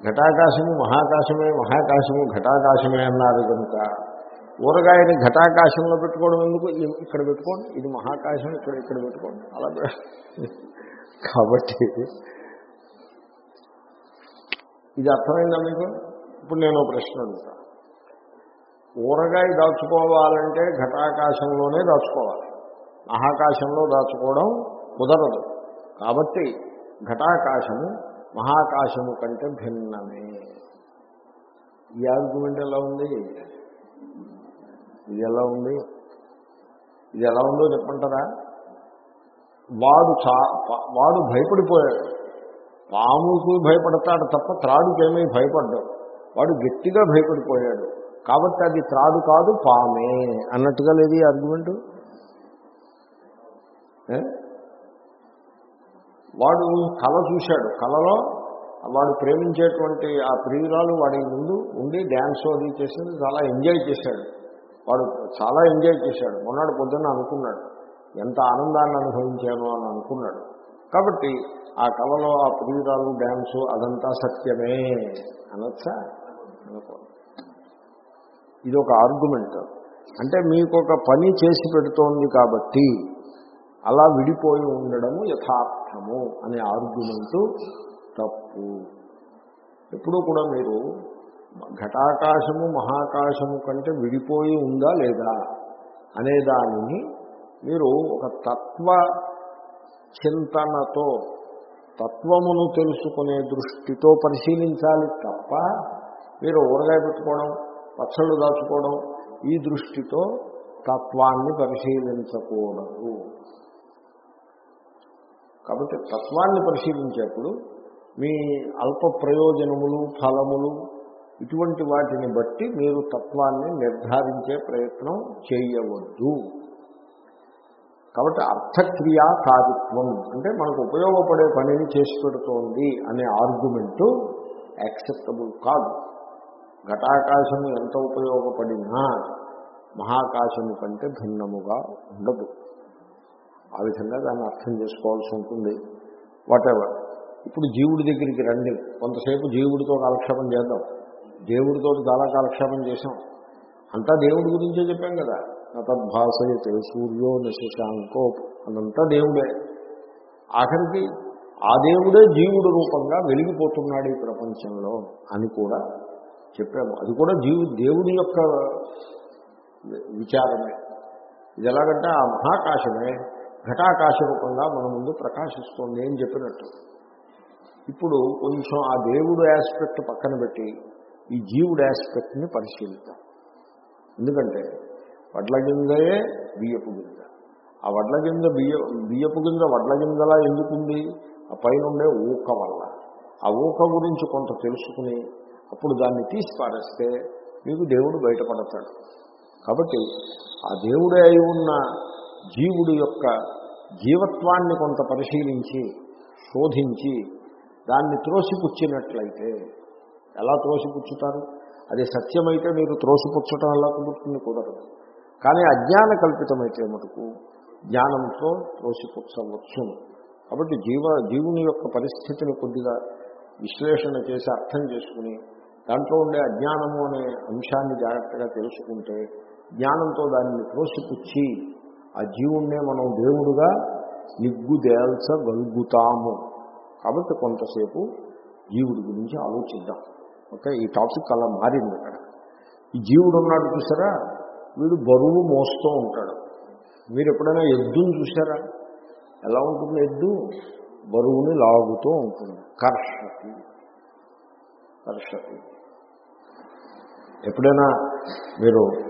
ఘటాకాశము మహాకాశమే మహాకాశము ఘటాకాశమే అన్నారు కనుక ఊరగాయని ఘటాకాశంలో పెట్టుకోవడం ఎందుకు? ఇక్కడ పెట్టుకోండి ఇది మహాకాశం ఇక్కడ ఇక్కడ పెట్టుకోండి. అలా కాబట్టి ఇది అర్థమైందా మీకు? ఇప్పుడు నేను ప్రశ్న అడుగుతా. ఊరగాయ దాచుకోవాలంటే ఘటాకాశంలోనే దాచుకోవాలి. మహాకాశంలో దాచుకోవడం కుదరదు. కాబట్టి ఘటాకాశము మహాకాశము కంటే భిన్నమే. ఈ ఆర్గ్యుమెంట్ ఎలా ఉంది? ఇది ఎలా ఉంది? ఇది ఎలా ఉందో చెప్పంటారా? వాడు చా వాడు భయపడిపోయాడు. పాముకు భయపడతాడు తప్ప త్రాడుకేమీ భయపడ్డాడు. వాడు గట్టిగా భయపడిపోయాడు. కాబట్టి అది త్రాడు కాదు పామే. అన్నట్టుగా లేదు ఈ ఆర్గ్యుమెంటు వాడు కళ చూశాడు. కళలో వాడు ప్రేమించేటువంటి ఆ ప్రియురాలు వాడి ముందు ఉండి డ్యాన్స్ అది చేసింది చాలా ఎంజాయ్ చేశాడు. వాడు చాలా ఎంజాయ్ చేశాడు. మొన్నటి పొద్దున్న అనుకున్నాడు ఎంత ఆనందాన్ని అనుభవించాను అని అనుకున్నాడు. కాబట్టి ఆ కళలో ఆ ప్రియురాలు డ్యాన్సు అదంతా సత్యమే అనొచ్చా? అనుకో ఇది ఒక ఆర్గ్యుమెంట్. అంటే మీకు ఒక పని చేసి పెడుతోంది కాబట్టి అలా విడిపోయి ఉండడము యథార్థము అనే ఆర్గ్యుమెంటు తప్పు. ఎప్పుడూ కూడా మీరు ఘటాకాశము మహాకాశము కంటే విడిపోయి ఉందా లేదా అనే దానిని మీరు ఒక తత్వ చింతనతో తత్వమును తెలుసుకునే దృష్టితో పరిశీలించాలి తప్ప మీరు ఊరగాయ పెట్టుకోవడం పచ్చళ్ళు దాచుకోవడం ఈ దృష్టితో తత్వాన్ని పరిశీలించకూడదు. కాబట్టి తత్వాన్ని పరిశీలించేప్పుడు మీ అల్ప ప్రయోజనములు ఫలములు ఇటువంటి వాటిని బట్టి మీరు తత్వాన్ని నిర్ధారించే ప్రయత్నం చేయవద్దు. కాబట్టి అర్థక్రియాకారిత్వం అంటే మనకు ఉపయోగపడే పనిని చేసి పెడుతోంది అనే ఆర్గ్యుమెంటు యాక్సెప్టబుల్ కాదు. ఘటాకాశము ఎంత ఉపయోగపడినా మహాకాశము కంటే భిన్నముగా ఉండదు. ఆ విధంగా దాన్ని అర్థం చేసుకోవాల్సి ఉంటుంది. వాటెవర్ ఇప్పుడు జీవుడి దగ్గరికి రండి. కొంతసేపు జీవుడితో కాలక్షేపం చేద్దాం. దేవుడితో చాలా కాలక్షేపం చేశాం. అంతా దేవుడి గురించే చెప్పాం కదా. నతద్భాసయతే సూర్యో నశశాంకో అదంతా దేవుడే. ఆఖరికి ఆ దేవుడే జీవుడు రూపంగా వెలిగిపోతున్నాడు ఈ ప్రపంచంలో అని కూడా చెప్పాము. అది కూడా జీవు దేవుడి యొక్క విచారమే. ఇది ఎలాగంటే ఆ మహాకాశమే ఘటాకాశ రూపంగా మన ముందు ప్రకాశిస్తోంది అని చెప్పినట్టు. ఇప్పుడు కొంచెం ఆ దేవుడు ఆస్పెక్ట్ పక్కన పెట్టి ఈ జీవుడు ఆస్పెక్ట్ని పరిశీలిద్దాం. ఎందుకంటే వడ్ల గింజయే బియ్యపు గింజ. ఆ వడ్ల గింజ బియ్య బియ్యపు గింజ వడ్ల గింజలా ఎందుకుంది? ఆ పైన ఉండే ఊక వల్ల. ఆ ఊక గురించి కొంత తెలుసుకుని అప్పుడు దాన్ని తీసి పారేస్తే మీకు దేవుడు బయటపడతాడు. కాబట్టి ఆ దేవుడే అయి ఉన్న జీవుడి యొక్క జీవత్వాన్ని కొంత పరిశీలించి శోధించి దాన్ని త్రోసిపుచ్చినట్లయితే ఎలా త్రోసిపుచ్చుతారు? అది సత్యమైతే మీరు త్రోసిపుచ్చటం ఎలా కుదురుతుంది కుదరదు. కానీ అజ్ఞాన కల్పితమైతే మటుకు జ్ఞానంతో త్రోసిపుచ్చవచ్చు కాబట్టి జీవ జీవుని యొక్క పరిస్థితిని కొద్దిగా విశ్లేషణ చేసి అర్థం చేసుకుని దాంట్లో ఉండే అజ్ఞానము అనే అంశాన్ని జాగ్రత్తగా తెలుసుకుంటే జ్ఞానంతో దానిని త్రోసిపుచ్చి ఆ జీవుణ్ణే మనం దేవుడుగా నిగ్గుదేల్చగలుగుతాము. కాబట్టి కొంతసేపు జీవుడి గురించి ఆలోచిద్దాం. ఓకే ఈ టాపిక్ అలా మారింది అక్కడ ఈ జీవుడు ఉన్నాడు చూసారా? వీడు బరువు మోస్తూ ఉంటాడు. మీరు ఎప్పుడైనా ఎద్దుని చూసారా? ఎలా ఉంటుంది ఎద్దు? బరువుని లాగుతూ ఉంటుంది. కర్షతి. కర్షతి. ఎప్పుడైనా మీరు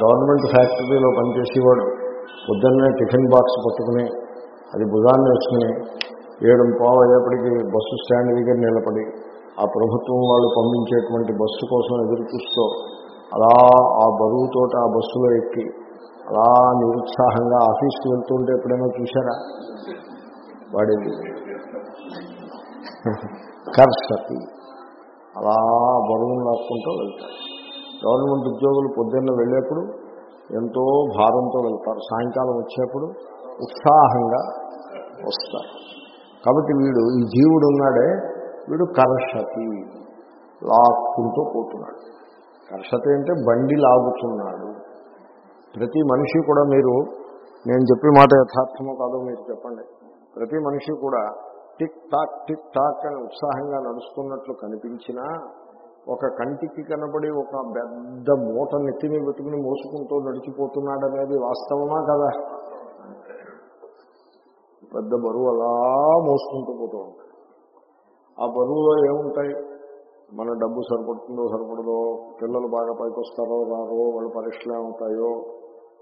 గవర్నమెంట్ ఫ్యాక్టరీలో పనిచేసేవాడు పొద్దున్నే టిఫిన్ బాక్స్ పట్టుకుని అది భుజాన్ని వేసుకుని ఏడు పావు అయ్యేప్పటికీ బస్సు స్టాండ్ దగ్గర నిలబడి ఆ ప్రభుత్వం వాళ్ళు పంపించేటువంటి బస్సు కోసం ఎదురు చూస్తూ అలా ఆ బరువుతో ఆ బస్సులో ఎక్కి అలా నిరుత్సాహంగా ఆఫీస్కి వెళ్తుంటే ఎప్పుడైనా చూశారా? వాడేది. కర్సతి అలా బరువును లాక్కుంటూ వెళ్తారు గవర్నమెంట్ ఉద్యోగులు పొద్దున్న వెళ్ళేప్పుడు ఎంతో భారంతో వెళ్తారు. సాయంకాలం వచ్చేప్పుడు ఉత్సాహంగా వస్తారు. కాబట్టి వీడు ఈ జీవుడు ఉన్నాడే వీడు కర్షతి లాక్కుంటూ పోతున్నాడు. కర్షతి అంటే బండి లాగుతున్నాడు. ప్రతి మనిషి కూడా మీరు నేను చెప్పే మాట యథార్థమో కాదో మీరు చెప్పండి. ప్రతి మనిషి కూడా టిక్ టాక్ టిక్ టాక్ అని ఉత్సాహంగా నడుస్తున్నట్లు కనిపించినా ఒక కంటికి కనబడి ఒక పెద్ద మూట నెత్తిని పెట్టుకుని మోసుకుంటూ నడిచిపోతున్నాడు అనేది వాస్తవమా కదా? పెద్ద బరువు అలా మోసుకుంటూ పోతూ ఉంటాయి ఆ బరువులో ఏముంటాయి? మన డబ్బు సరిపడుతుందో సరిపడదో పిల్లలు బాగా పైకి వస్తారో రారో వాళ్ళ పరీక్షలు ఏమవుతాయో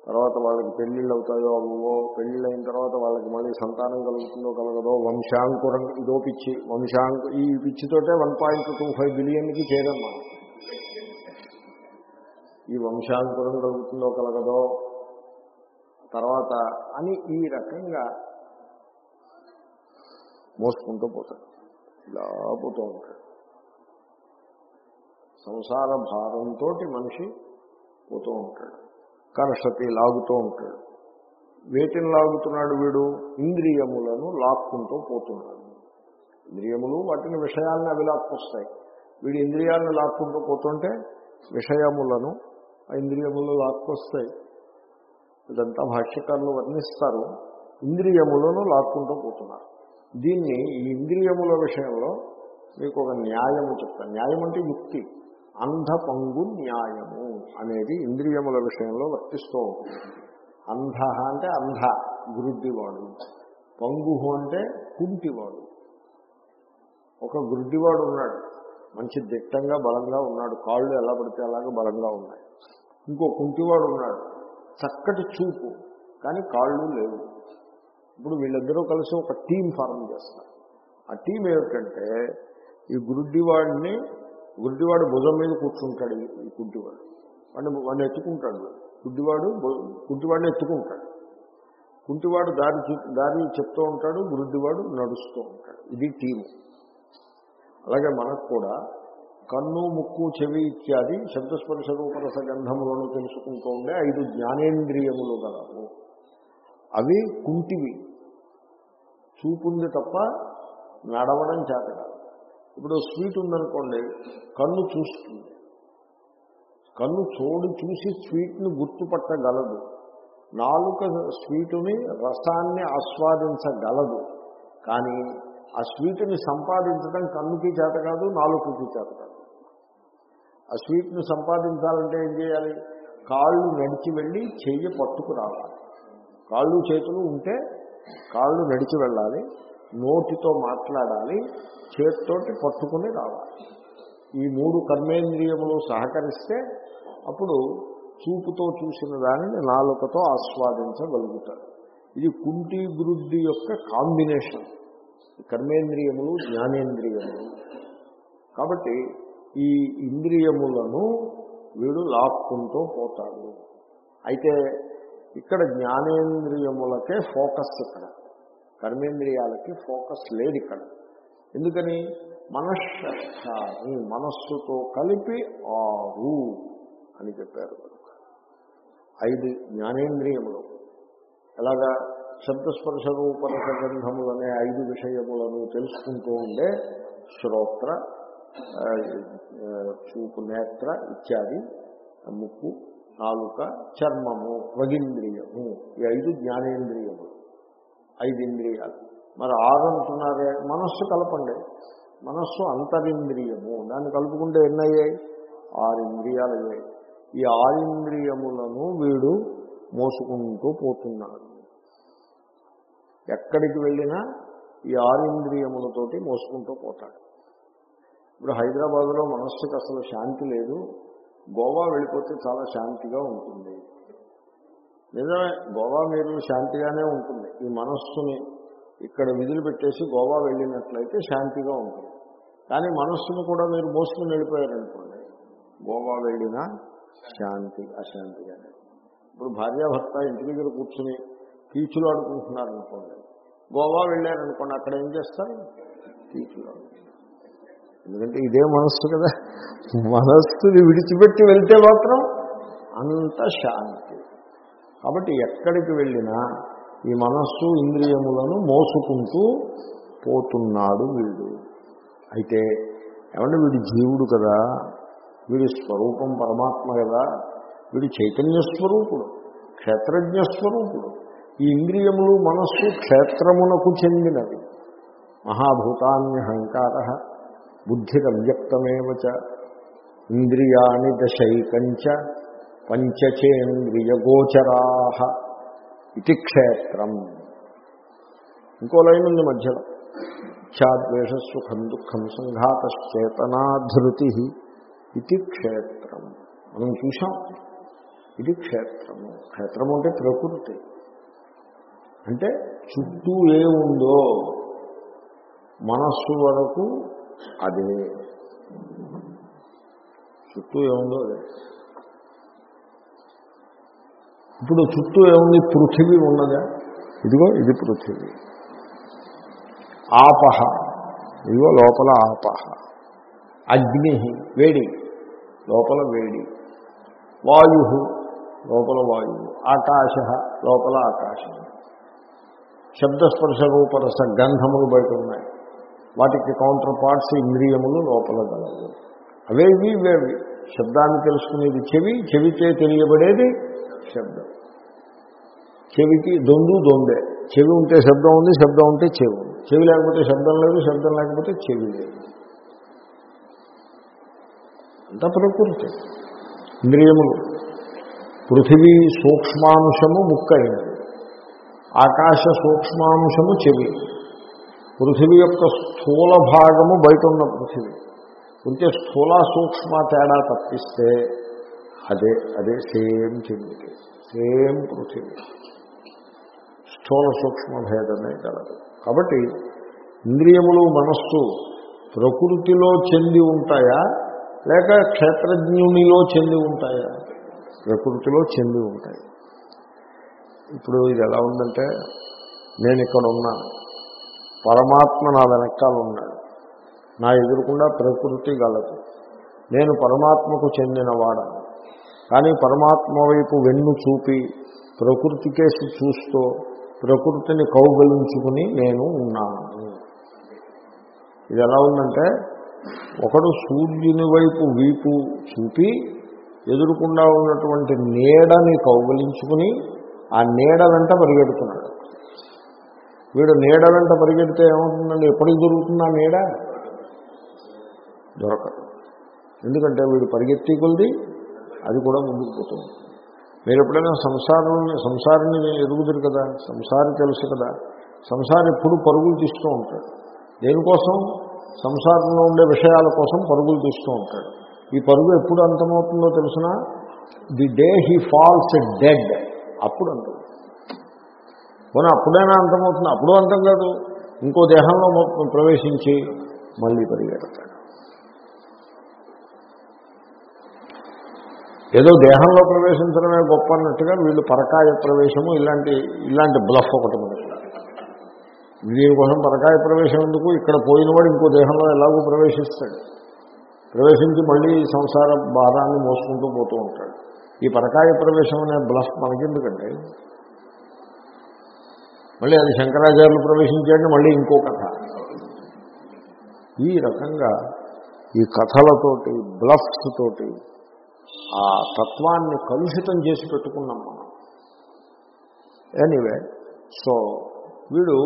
తర్వాత వాళ్ళకి పెళ్ళిళ్ళు అవుతాయో అవ్వో పెళ్ళిళ్ళు అయిన తర్వాత వాళ్ళకి మళ్ళీ సంతానం కలుగుతుందో కలగదో వంశాంకురం ఇదో పిచ్చి. వంశాంకు ఈ పిచ్చితోటే వన్ పాయింట్ టూ ఫైవ్ బిలియన్కి చేరమ్మా ఈ వంశాంకురం కలుగుతుందో కలగదో తర్వాత అని ఈ రకంగా మోసుకుంటూ పోతాడు ఇలా పోతూ ఉంటాడు సంసార భారంతో మనిషి పోతూ ఉంటాడు. కర్షతి లాగుతూ ఉంటాడు. వేటిని లాగుతున్నాడు వీడు? ఇంద్రియములను లాక్కుంటూ పోతున్నాడు. ఇంద్రియములు వాటిని విషయాలను అవి లాక్కొస్తాయి. వీడు ఇంద్రియాలను లాక్కుంటూ పోతుంటే విషయములను ఆ ఇంద్రియములు లాక్కొస్తాయి. ఇదంతా భాష్యకారులు వర్ణిస్తారు. ఇంద్రియములను లాక్కుంటూ పోతున్నారు. దీన్ని ఈ ఇంద్రియముల విషయంలో మీకు ఒక న్యాయము చెప్తాను. న్యాయం అంటే యుక్తి. అంధ పంగు న్యాయము అనేది ఇంద్రియముల విషయంలో వర్తిస్తూ ఉంటుంది. అంధ అంటే అంధ గురుడ్డివాడు. పంగు అంటే కుంటివాడు. ఒక గురుడ్డివాడు ఉన్నాడు. మంచి దిట్టంగా బలంగా ఉన్నాడు. కాళ్ళు ఎలా పడితే అలాగే బలంగా ఉన్నాయి. ఇంకో కుంటివాడు ఉన్నాడు. చక్కటి చూపు కానీ కాళ్ళు లేవు. ఇప్పుడు వీళ్ళిద్దరూ కలిసి ఒక టీం ఫార్మ్ చేస్తారు. ఆ టీం ఏమిటంటే ఈ గురుడ్డివాడిని గుడ్డివాడు భుజం మీద కూర్చుంటాడు ఈ- గుడ్డివాడు. వాడిని వాడిని ఎత్తుకుంటాడు. గుడ్డివాడు గుడ్డివాడిని ఎత్తుకుంటాడు. కుంటివాడు దారి దారి చెప్తూ ఉంటాడు గుడ్డివాడు నడుస్తూ ఉంటాడు. ఇది టీము. అలాగే మనకు కూడా కన్ను ముక్కు చెవి ఇత్యాది శబ్దస్పర్శ రూపరస గంధములను తెలుసుకుంటూ ఉండే ఐదు జ్ఞానేంద్రియములు గలవు. అవి కుంటివి. చూపుంది తప్ప నడవడం చేతగా ఇప్పుడు స్వీట్ ఉందనుకోండి కన్ను చూస్తుంది. కన్ను చూడు చూసి స్వీట్ని గుర్తుపట్టగలదు. నాలుక స్వీటుని రసాన్ని ఆస్వాదించగలదు. కానీ ఆ స్వీట్ని సంపాదించడం కన్నుకి చేత కాదు నాలుకకి చేత కాదు. ఆ స్వీట్ని సంపాదించాలంటే ఏం చేయాలి? కాళ్ళు నడిచి వెళ్ళి చెయ్యి పట్టుకు రావాలి కాళ్ళు చేతులు ఉంటే కాళ్ళు నడిచి వెళ్ళాలి నోటితో మాట్లాడాలి చేతితోటి పట్టుకుని రావాలి. ఈ మూడు కర్మేంద్రియములు సహకరిస్తే అప్పుడు చూపుతో చూసిన దానిని నాలుకతో ఆస్వాదించగలుగుతారు ఇది కుంటి గురుద్ది యొక్క కాంబినేషన్. కర్మేంద్రియములు జ్ఞానేంద్రియములు. కాబట్టి ఈ ఇంద్రియములను వీడు లాక్కుంటూ పోతాడు. అయితే ఇక్కడ జ్ఞానేంద్రియములకే ఫోకస్ ఇక్కడ. కర్మేంద్రియాలకి ఫోకస్ లేదు ఇక్కడ ఎందుకని మనశ్శాని మనస్సుతో కలిపి ఆరు అని చెప్పారు. ఐదు జ్ఞానేంద్రియములు. ఎలాగా? శబ్దస్పర్శ రూపరస గంధములనే ఐదు విషయములను తెలుసుకుంటూ ఉండే శ్రోత్ర చూపు నేత్ర ఇత్యాది ముక్కు నాలుక చర్మము వగింద్రియము. ఈ ఐదు జ్ఞానేంద్రియములు. ఐదు ఇంద్రియాలు మరి ఆరు అంటున్నారే మనస్సు కలపండి. మనస్సు అంతరింద్రియము. దాన్ని కలుపుకుంటే ఎన్నయ్యాయి? ఆరు ఇంద్రియాలు అయ్యాయి ఈ ఆరింద్రియములను వీడు మోసుకుంటూ పోతున్నాడు. ఎక్కడికి వెళ్ళినా ఈ ఆరింద్రియములతోటి మోసుకుంటూ పోతాడు. ఇప్పుడు హైదరాబాద్లో మనస్సుకి అసలు శాంతి లేదు. గోవా వెళ్ళిపోతే చాలా శాంతిగా ఉంటుంది. నిజమే గోవా మీరు శాంతిగానే ఉంటుంది. ఈ మనస్సుని ఇక్కడ విధులు పెట్టేసి గోవా వెళ్ళినట్లయితే శాంతిగా ఉంటుంది. కానీ మనస్సును కూడా మీరు మోసుకుని వెళ్ళిపోయారనుకోండి గోవా వెళ్ళినా శాంతి అశాంతిగానే. ఇప్పుడు భార్యాభర్త ఇంటి దగ్గర కూర్చుని కీచులు ఆడుకుంటున్నారు అనుకోండి గోవా వెళ్ళారనుకోండి అక్కడ ఏం చేస్తారు? కీచులు ఎందుకంటే ఇదే మనస్సు కదా. మనస్సుని విడిచిపెట్టి వెళ్తే మాత్రం అంత శాంతి. కాబట్టి ఎక్కడికి వెళ్ళినా ఈ మనస్సు ఇంద్రియములను మోసుకుంటూ పోతున్నాడు వీడు. అయితే ఏమంటే వీడి జీవుడు కదా వీడి స్వరూపం పరమాత్మ కదా వీడి చైతన్య స్వరూపుడు క్షేత్రజ్ఞ స్వరూపుడు. ఈ ఇంద్రియములు మనస్సు క్షేత్రమునకు చెందినవి. మహాభూతాన్యహంకార బుద్ధిరవ్యక్తమేవ వ్యక్తమేవచ ఇంద్రియాణి దశైకంచ పంచచేంద్రియగోచరా ఇది క్షేత్రం. ఇంకో లైన్ ఉంది మధ్యలో. ఛాద్వేష సుఖం దుఃఖం సంఘాతశ్చేతనాధృతి ఇది క్షేత్రం. మనం చూసాం ఇది క్షేత్రము క్షేత్రము అంటే ప్రకృతి. అంటే చుట్టూ ఏముందో మనస్సు వరకు అదే. చుట్టూ ఏముందో అదే. ఇప్పుడు చుట్టూ ఏముంది? పృథివీ ఉన్నదా? ఇదిగో ఇది పృథివీ. ఆపహ. ఇదిగో లోపల ఆపహ. అగ్ని వేడి. లోపల వేడి. వాయు లోపల వాయువు ఆకాశ లోపల ఆకాశం. శబ్దస్పర్శ రూపరస గంధములు బయట ఉన్నాయి. వాటికి కౌంటర్ పార్ట్స్ ఇంద్రియములు లోపల గలవు. అవేవి ఇవేవి? శబ్దాన్ని తెలుసుకునేది చెవి చెవిచే తెలియబడేది శబ్దం. చెవికి దొందు దొందే. చెవి ఉంటే శబ్దం ఉంది శబ్దం ఉంటే చెవి ఉంది. చెవి లేకపోతే శబ్దం లేదు శబ్దం లేకపోతే చెవి లేదు. అంత ప్రకృతి. ఇంద్రియములు. పృథివీ సూక్ష్మాంశము ముక్కైనది. ఆకాశ సూక్ష్మాంశము చెవి. పృథివీ యొక్క స్థూల భాగము బయట ఉన్న పృథివీ. ఉంటే స్థూల సూక్ష్మ తేడా తప్పిస్తే అదే అదే సేమ్ చెవి సేమ్ పృథివీ స్థూల సూక్ష్మ భేదమే కలదు. కాబట్టి ఇంద్రియములు మనస్సు ప్రకృతిలో చెంది ఉంటాయా? లేక క్షేత్రజ్ఞునిలో చెంది ఉంటాయా? ప్రకృతిలో చెంది ఉంటాయి. ఇప్పుడు ఇది ఎలా ఉందంటే నేను ఇక్కడ ఉన్నాను పరమాత్మ నా వెనకాల ఉన్నాడు. నా ఎదురుకుండా ప్రకృతి గలదు. నేను పరమాత్మకు చెందినవాడను. కానీ పరమాత్మ వైపు వెన్ను చూపి ప్రకృతి కేసు చూస్తూ ప్రకృతిని కౌగలించుకుని నేను ఉన్నాను. ఇది ఎలా ఉందంటే ఒకడు సూర్యుని వైపు వీపు చూపి ఎదురుకుండా ఉన్నటువంటి నీడని కౌగలించుకుని ఆ నీడ వెంట పరిగెడుతున్నాడు. వీడు నీడ వెంట పరిగెడితే ఏమవుతుందండి? ఎప్పటికి దొరుకుతుంది ఆ నీడ? దొరకదు. ఎందుకంటే వీడు పరిగెత్తి కొలిది అది కూడా ముందుకు పోతుంది. మీరు ఎప్పుడైనా సంసారం సంసారాన్ని ఎరుగుదురు కదా? సంసారం తెలుసు కదా? సంసారం ఎప్పుడు పరుగులు తీస్తూ ఉంటాడు. దేనికోసం? సంసారంలో ఉండే విషయాల కోసం పరుగులు తీస్తూ ఉంటాడు. ఈ పరుగు ఎప్పుడు అంతమవుతుందో తెలిసిన? The day he falls dead. అప్పుడు అంతం పోనీ అప్పుడైనా అంతమవుతుంది. అప్పుడు అంతం కాదు. ఇంకో దేహంలో మొత్తం ప్రవేశించి మళ్ళీ పరిగెడతాడు. ఏదో దేహంలో ప్రవేశించడమే గొప్ప అన్నట్టుగా వీళ్ళు పరకాయ ప్రవేశము ఇలాంటి ఇలాంటి బ్లఫ్ ఒకటి ఉంది దీనికోసం పరకాయ ప్రవేశం ఎందుకు? ఇక్కడ పోయినవాడు ఇంకో దేహంలో ఎలాగో ప్రవేశిస్తాడు. ప్రవేశించి మళ్ళీ సంసార భారాన్ని మోసుకుంటూ పోతూ ఉంటాడు. ఈ పరకాయ ప్రవేశం అనే బ్లఫ్ మనకెందుకండి మళ్ళీ అది శంకరాచార్యులు ప్రవేశించాడు మళ్ళీ ఇంకో కథ. ఈ రకంగా ఈ కథలతోటి బ్లఫ్స్ తోటి ఆ తత్వాన్ని కలుషితం చేసి పెట్టుకున్నాం మనం. ఎనీవే సో వీడు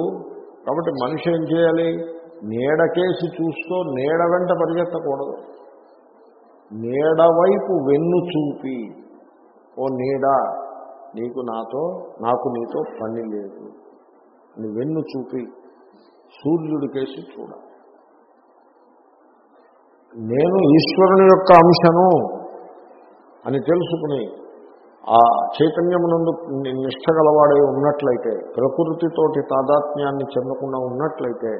కాబట్టి మనిషి ఏం చేయాలి? నీడకేసి చూస్తూ నీడ వెంట పరిగెత్తకూడదు. నీడ వైపు వెన్ను చూపి ఓ నీడ నీకు నాతో నాకు నీతో పని లేదు. అని వెన్ను చూపి సూర్యుడికేసి చూడాలి. నేను ఈశ్వరుని యొక్క అంశను అని తెలుసుకుని ఆ చైతన్యమునందు నిష్ట గలవాడై ఉన్నట్లయితే ప్రకృతితోటి తాదాత్మ్యాన్ని చెందకుండా ఉన్నట్లయితే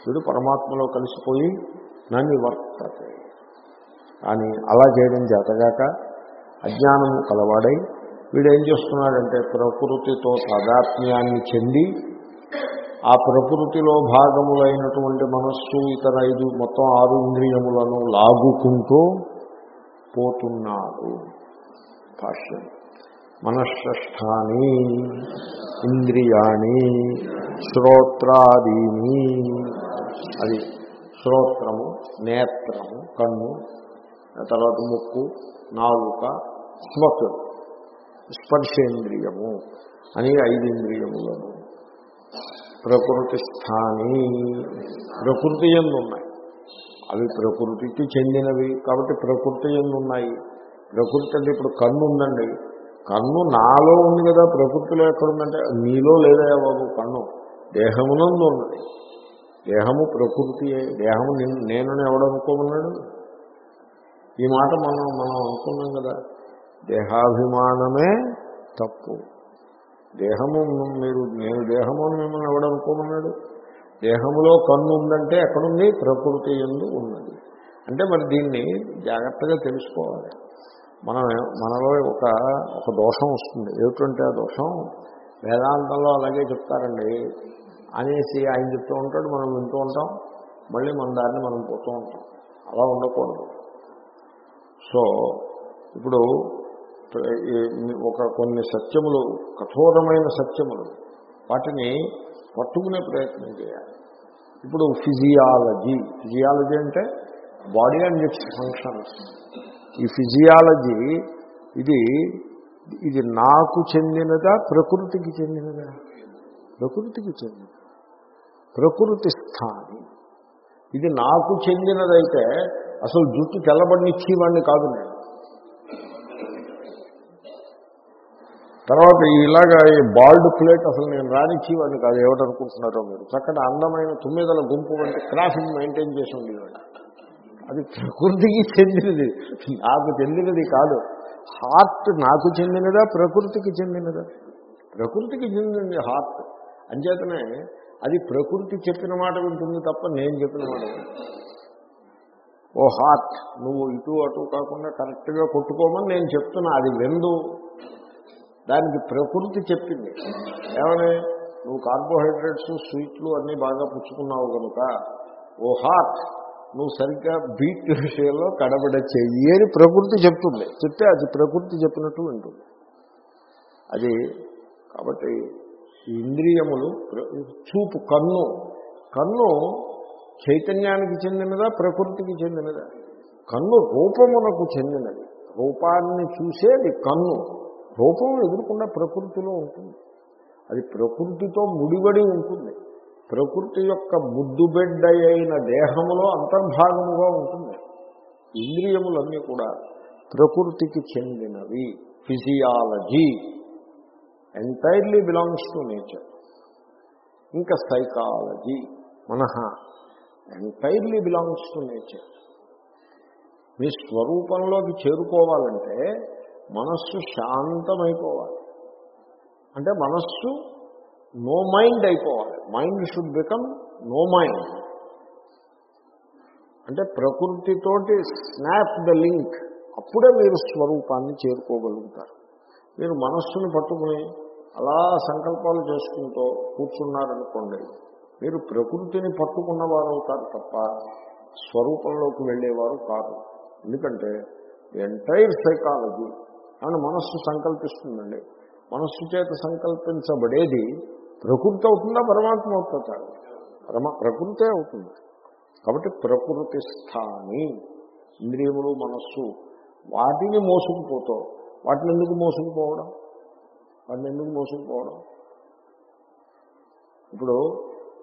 వీడు పరమాత్మలో కలిసిపోయి నన్ను వర్తతే. కానీ అలా చేయడం చేతగాక అజ్ఞానము కలవాడై వీడేం చేస్తున్నాడంటే ప్రకృతితో తాదాత్మ్యాన్ని చెంది ఆ ప్రకృతిలో భాగములైనటువంటి మనస్సు ఇతర ఐదు మొత్తం ఆరు ఇంద్రియములను లాగుకుంటూ పోతున్నాడు భాష్యం. మనశ్ష్టాని ఇంద్రియాణి శ్రోత్రాదీని. అది శ్రోత్రము నేత్రము కన్ను తర్వాత ముక్కు నాలుక స్వత్ స్పర్శేంద్రియము అని ఐదింద్రియములను. ప్రకృతి స్థాని ప్రకృతి ఎందు ఉన్నాయి అవి ప్రకృతికి చెందినవి కాబట్టి ప్రకృతి ఎందు ఉన్నాయి. ప్రకృతి అంటే ఇప్పుడు కన్ను ఉందండి. కన్ను నాలో ఉంది కదా ప్రకృతిలో ఎక్కడుందంటే నీలో లేదా బాబు కన్ను. దేహమునందు ఉన్నది. దేహము ప్రకృతియే దేహము నిన్ను నేనని ఎవడనుకోమన్నాడు ఈ మాట మనం మనం అనుకున్నాం కదా. దేహాభిమానమే తప్పు. దేహము మీరు నేను దేహము అని మిమ్మల్ని ఎవడనుకోమన్నాడు దేహంలో కన్ను ఉందంటే ఎక్కడుంది ప్రకృతి ఎందు ఉన్నది. అంటే మరి దీన్ని జాగ్రత్తగా తెలుసుకోవాలి. మనం మనలో ఒక ఒక దోషం వస్తుంది. ఏమిటంటే ఆ దోషం? వేదాంతంలో అలాగే చెప్తారండి. అనేసి ఆయన చెప్తూ ఉంటాడు మనం వింటూ ఉంటాం. మళ్ళీ మన దాన్ని మనం పోతూ ఉంటాం. అలా ఉండకూడదు. సో ఇప్పుడు ఒక కొన్ని సత్యములు కఠోరమైన సత్యములు వాటిని పట్టుకునే ప్రయత్నం చేయాలి. ఇప్పుడు ఫిజియాలజీ ఫిజియాలజీ అంటే బాడీ అండ్ ఇట్స్ ఫంక్షన్స్. ఈ ఫిజియాలజీ ఇది ఇది నాకు చెందినదా ప్రకృతికి చెందినదా? ప్రకృతికి చెందినది. ప్రకృతి స్థాని. ఇది నాకు చెందినదైతే అసలు జుట్టు తెల్లబడినిచ్చేవాడిని కాదు నేను. తర్వాత ఇలాగా ఈ బాల్డ్ ప్లేట్ అసలు నేను రానిచ్చేవాడిని కాదు ఏమిటనుకుంటున్నారో మీరు. చక్కటి అందమైన తొమ్మిదల గుంపు వంటి క్రాఫ్ట్ మెయింటైన్ చేసి ఉండేవాడు. అది ప్రకృతికి చెందినది. నాకు చెందినది కాదు. హార్ట్ నాకు చెందినదా ప్రకృతికి చెందినదా? ప్రకృతికి చెందింది హార్ట్ అంచేతనే అది ప్రకృతి చెప్పిన మాట వింటుంది తప్ప నేను చెప్పిన మాట ఓ హార్ట్ నువ్వు ఇటు అటు కాకుండా కరెక్ట్గా కొట్టుకోమని నేను చెప్తున్నా. అది వెందు. దానికి ప్రకృతి చెప్పింది. ఏమని? నువ్వు కార్బోహైడ్రేట్స్ స్వీట్లు అన్నీ బాగా పుచ్చుకున్నావు కనుక ఓ హార్ట్ నువ్వు సరిగ్గా బీట్ విషయంలో కడబడ చెయ్యి అని ప్రకృతి చెప్తుంది. చెప్తే అది ప్రకృతి చెప్పినట్టు వింటుంది. అది కాబట్టి ఇంద్రియములు చూపు కన్ను. కన్ను చైతన్యానికి చెందినదా ప్రకృతికి చెందినదా? కన్ను రూపమునకు చెందినది. రూపాన్ని చూసేది కన్ను. రూపం ఎదుర్కొన్న ప్రకృతిలో ఉంటుంది. అది ప్రకృతితో ముడిబడి ఉంటుంది. ప్రకృతి యొక్క ముద్దుబిడ్డ అయిన దేహములో అంతర్భాగముగా ఉంటుంది. ఇంద్రియములన్నీ కూడా ప్రకృతికి చెందినవి. Physiology entirely belongs to nature. ఇంకా సైకాలజీ మనహ ఎంటైర్లీ బిలాంగ్స్ టు నేచర్. మీ స్వరూపంలోకి చేరుకోవాలంటే మనస్సు శాంతమైపోవాలి. అంటే మనస్సు నో మైండ్ అయిపోవాలి. Mind should become no mind అంటే ప్రకృతితోటి స్నాప్ ద లింక్ అప్పుడే మీరు స్వరూపాన్ని చేరుకోగలుగుతారు. మీరు మనస్సును పట్టుకుని అలా సంకల్పాలు చేసుకుంటూ కూర్చున్నారనుకోండి మీరు ప్రకృతిని పట్టుకున్నవారు అవుతారు తప్ప స్వరూపంలోకి వెళ్ళేవారు కాదు ఎందుకంటే ఎంటైర్ సైకాలజీ అని మనస్సు సంకల్పిస్తుందండి. మనస్సు చేత సంకల్పించబడేది ప్రకృతి అవుతుందా పరమాత్మ అవుతుందా? పరమ ప్రకృతే అవుతుంది. కాబట్టి ప్రకృతి స్థాని. ఇంద్రియములు మనస్సు వాటిని మోసుకుపోతావు. వాటిని ఎందుకు మోసుకుపోవడం? వాటిని ఎందుకు మోసుకుపోవడం? ఇప్పుడు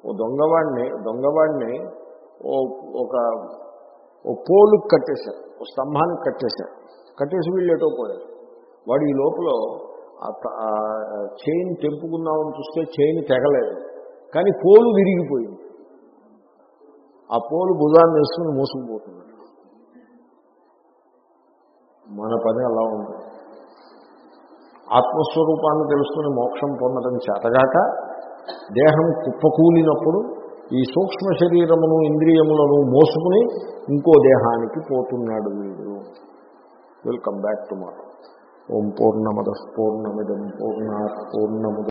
ఓ దొంగవాడిని దొంగవాడిని ఓ ఒక ఓ పోలుకి కట్టేశారు. ఓ స్తంభానికి కట్టేశారు. కట్టేసి వీళ్ళు ఎటో పోయారు. వాడు ఈ లోపల చైన్ తెంపుకుందామని చూస్తే చైన్ తెగలేదు. కానీ పోలు విరిగిపోయింది. ఆ పోలు భుజాన్ని వేసుకుని మోసుకుపోతున్నాడు మన పని అలా ఉంది. ఆత్మస్వరూపాన్ని తెలుసుకుని మోక్షం పొందడం చేతగాక దేహం కుప్పకూలినప్పుడు ఈ సూక్ష్మ శరీరమును ఇంద్రియములను మోసుకుని ఇంకో దేహానికి పోతున్నాడు వీడు. వెల్కమ్ బ్యాక్ టు మారో ఓం పూర్ణమద పూర్ణమిదం పూర్ణా పూర్ణము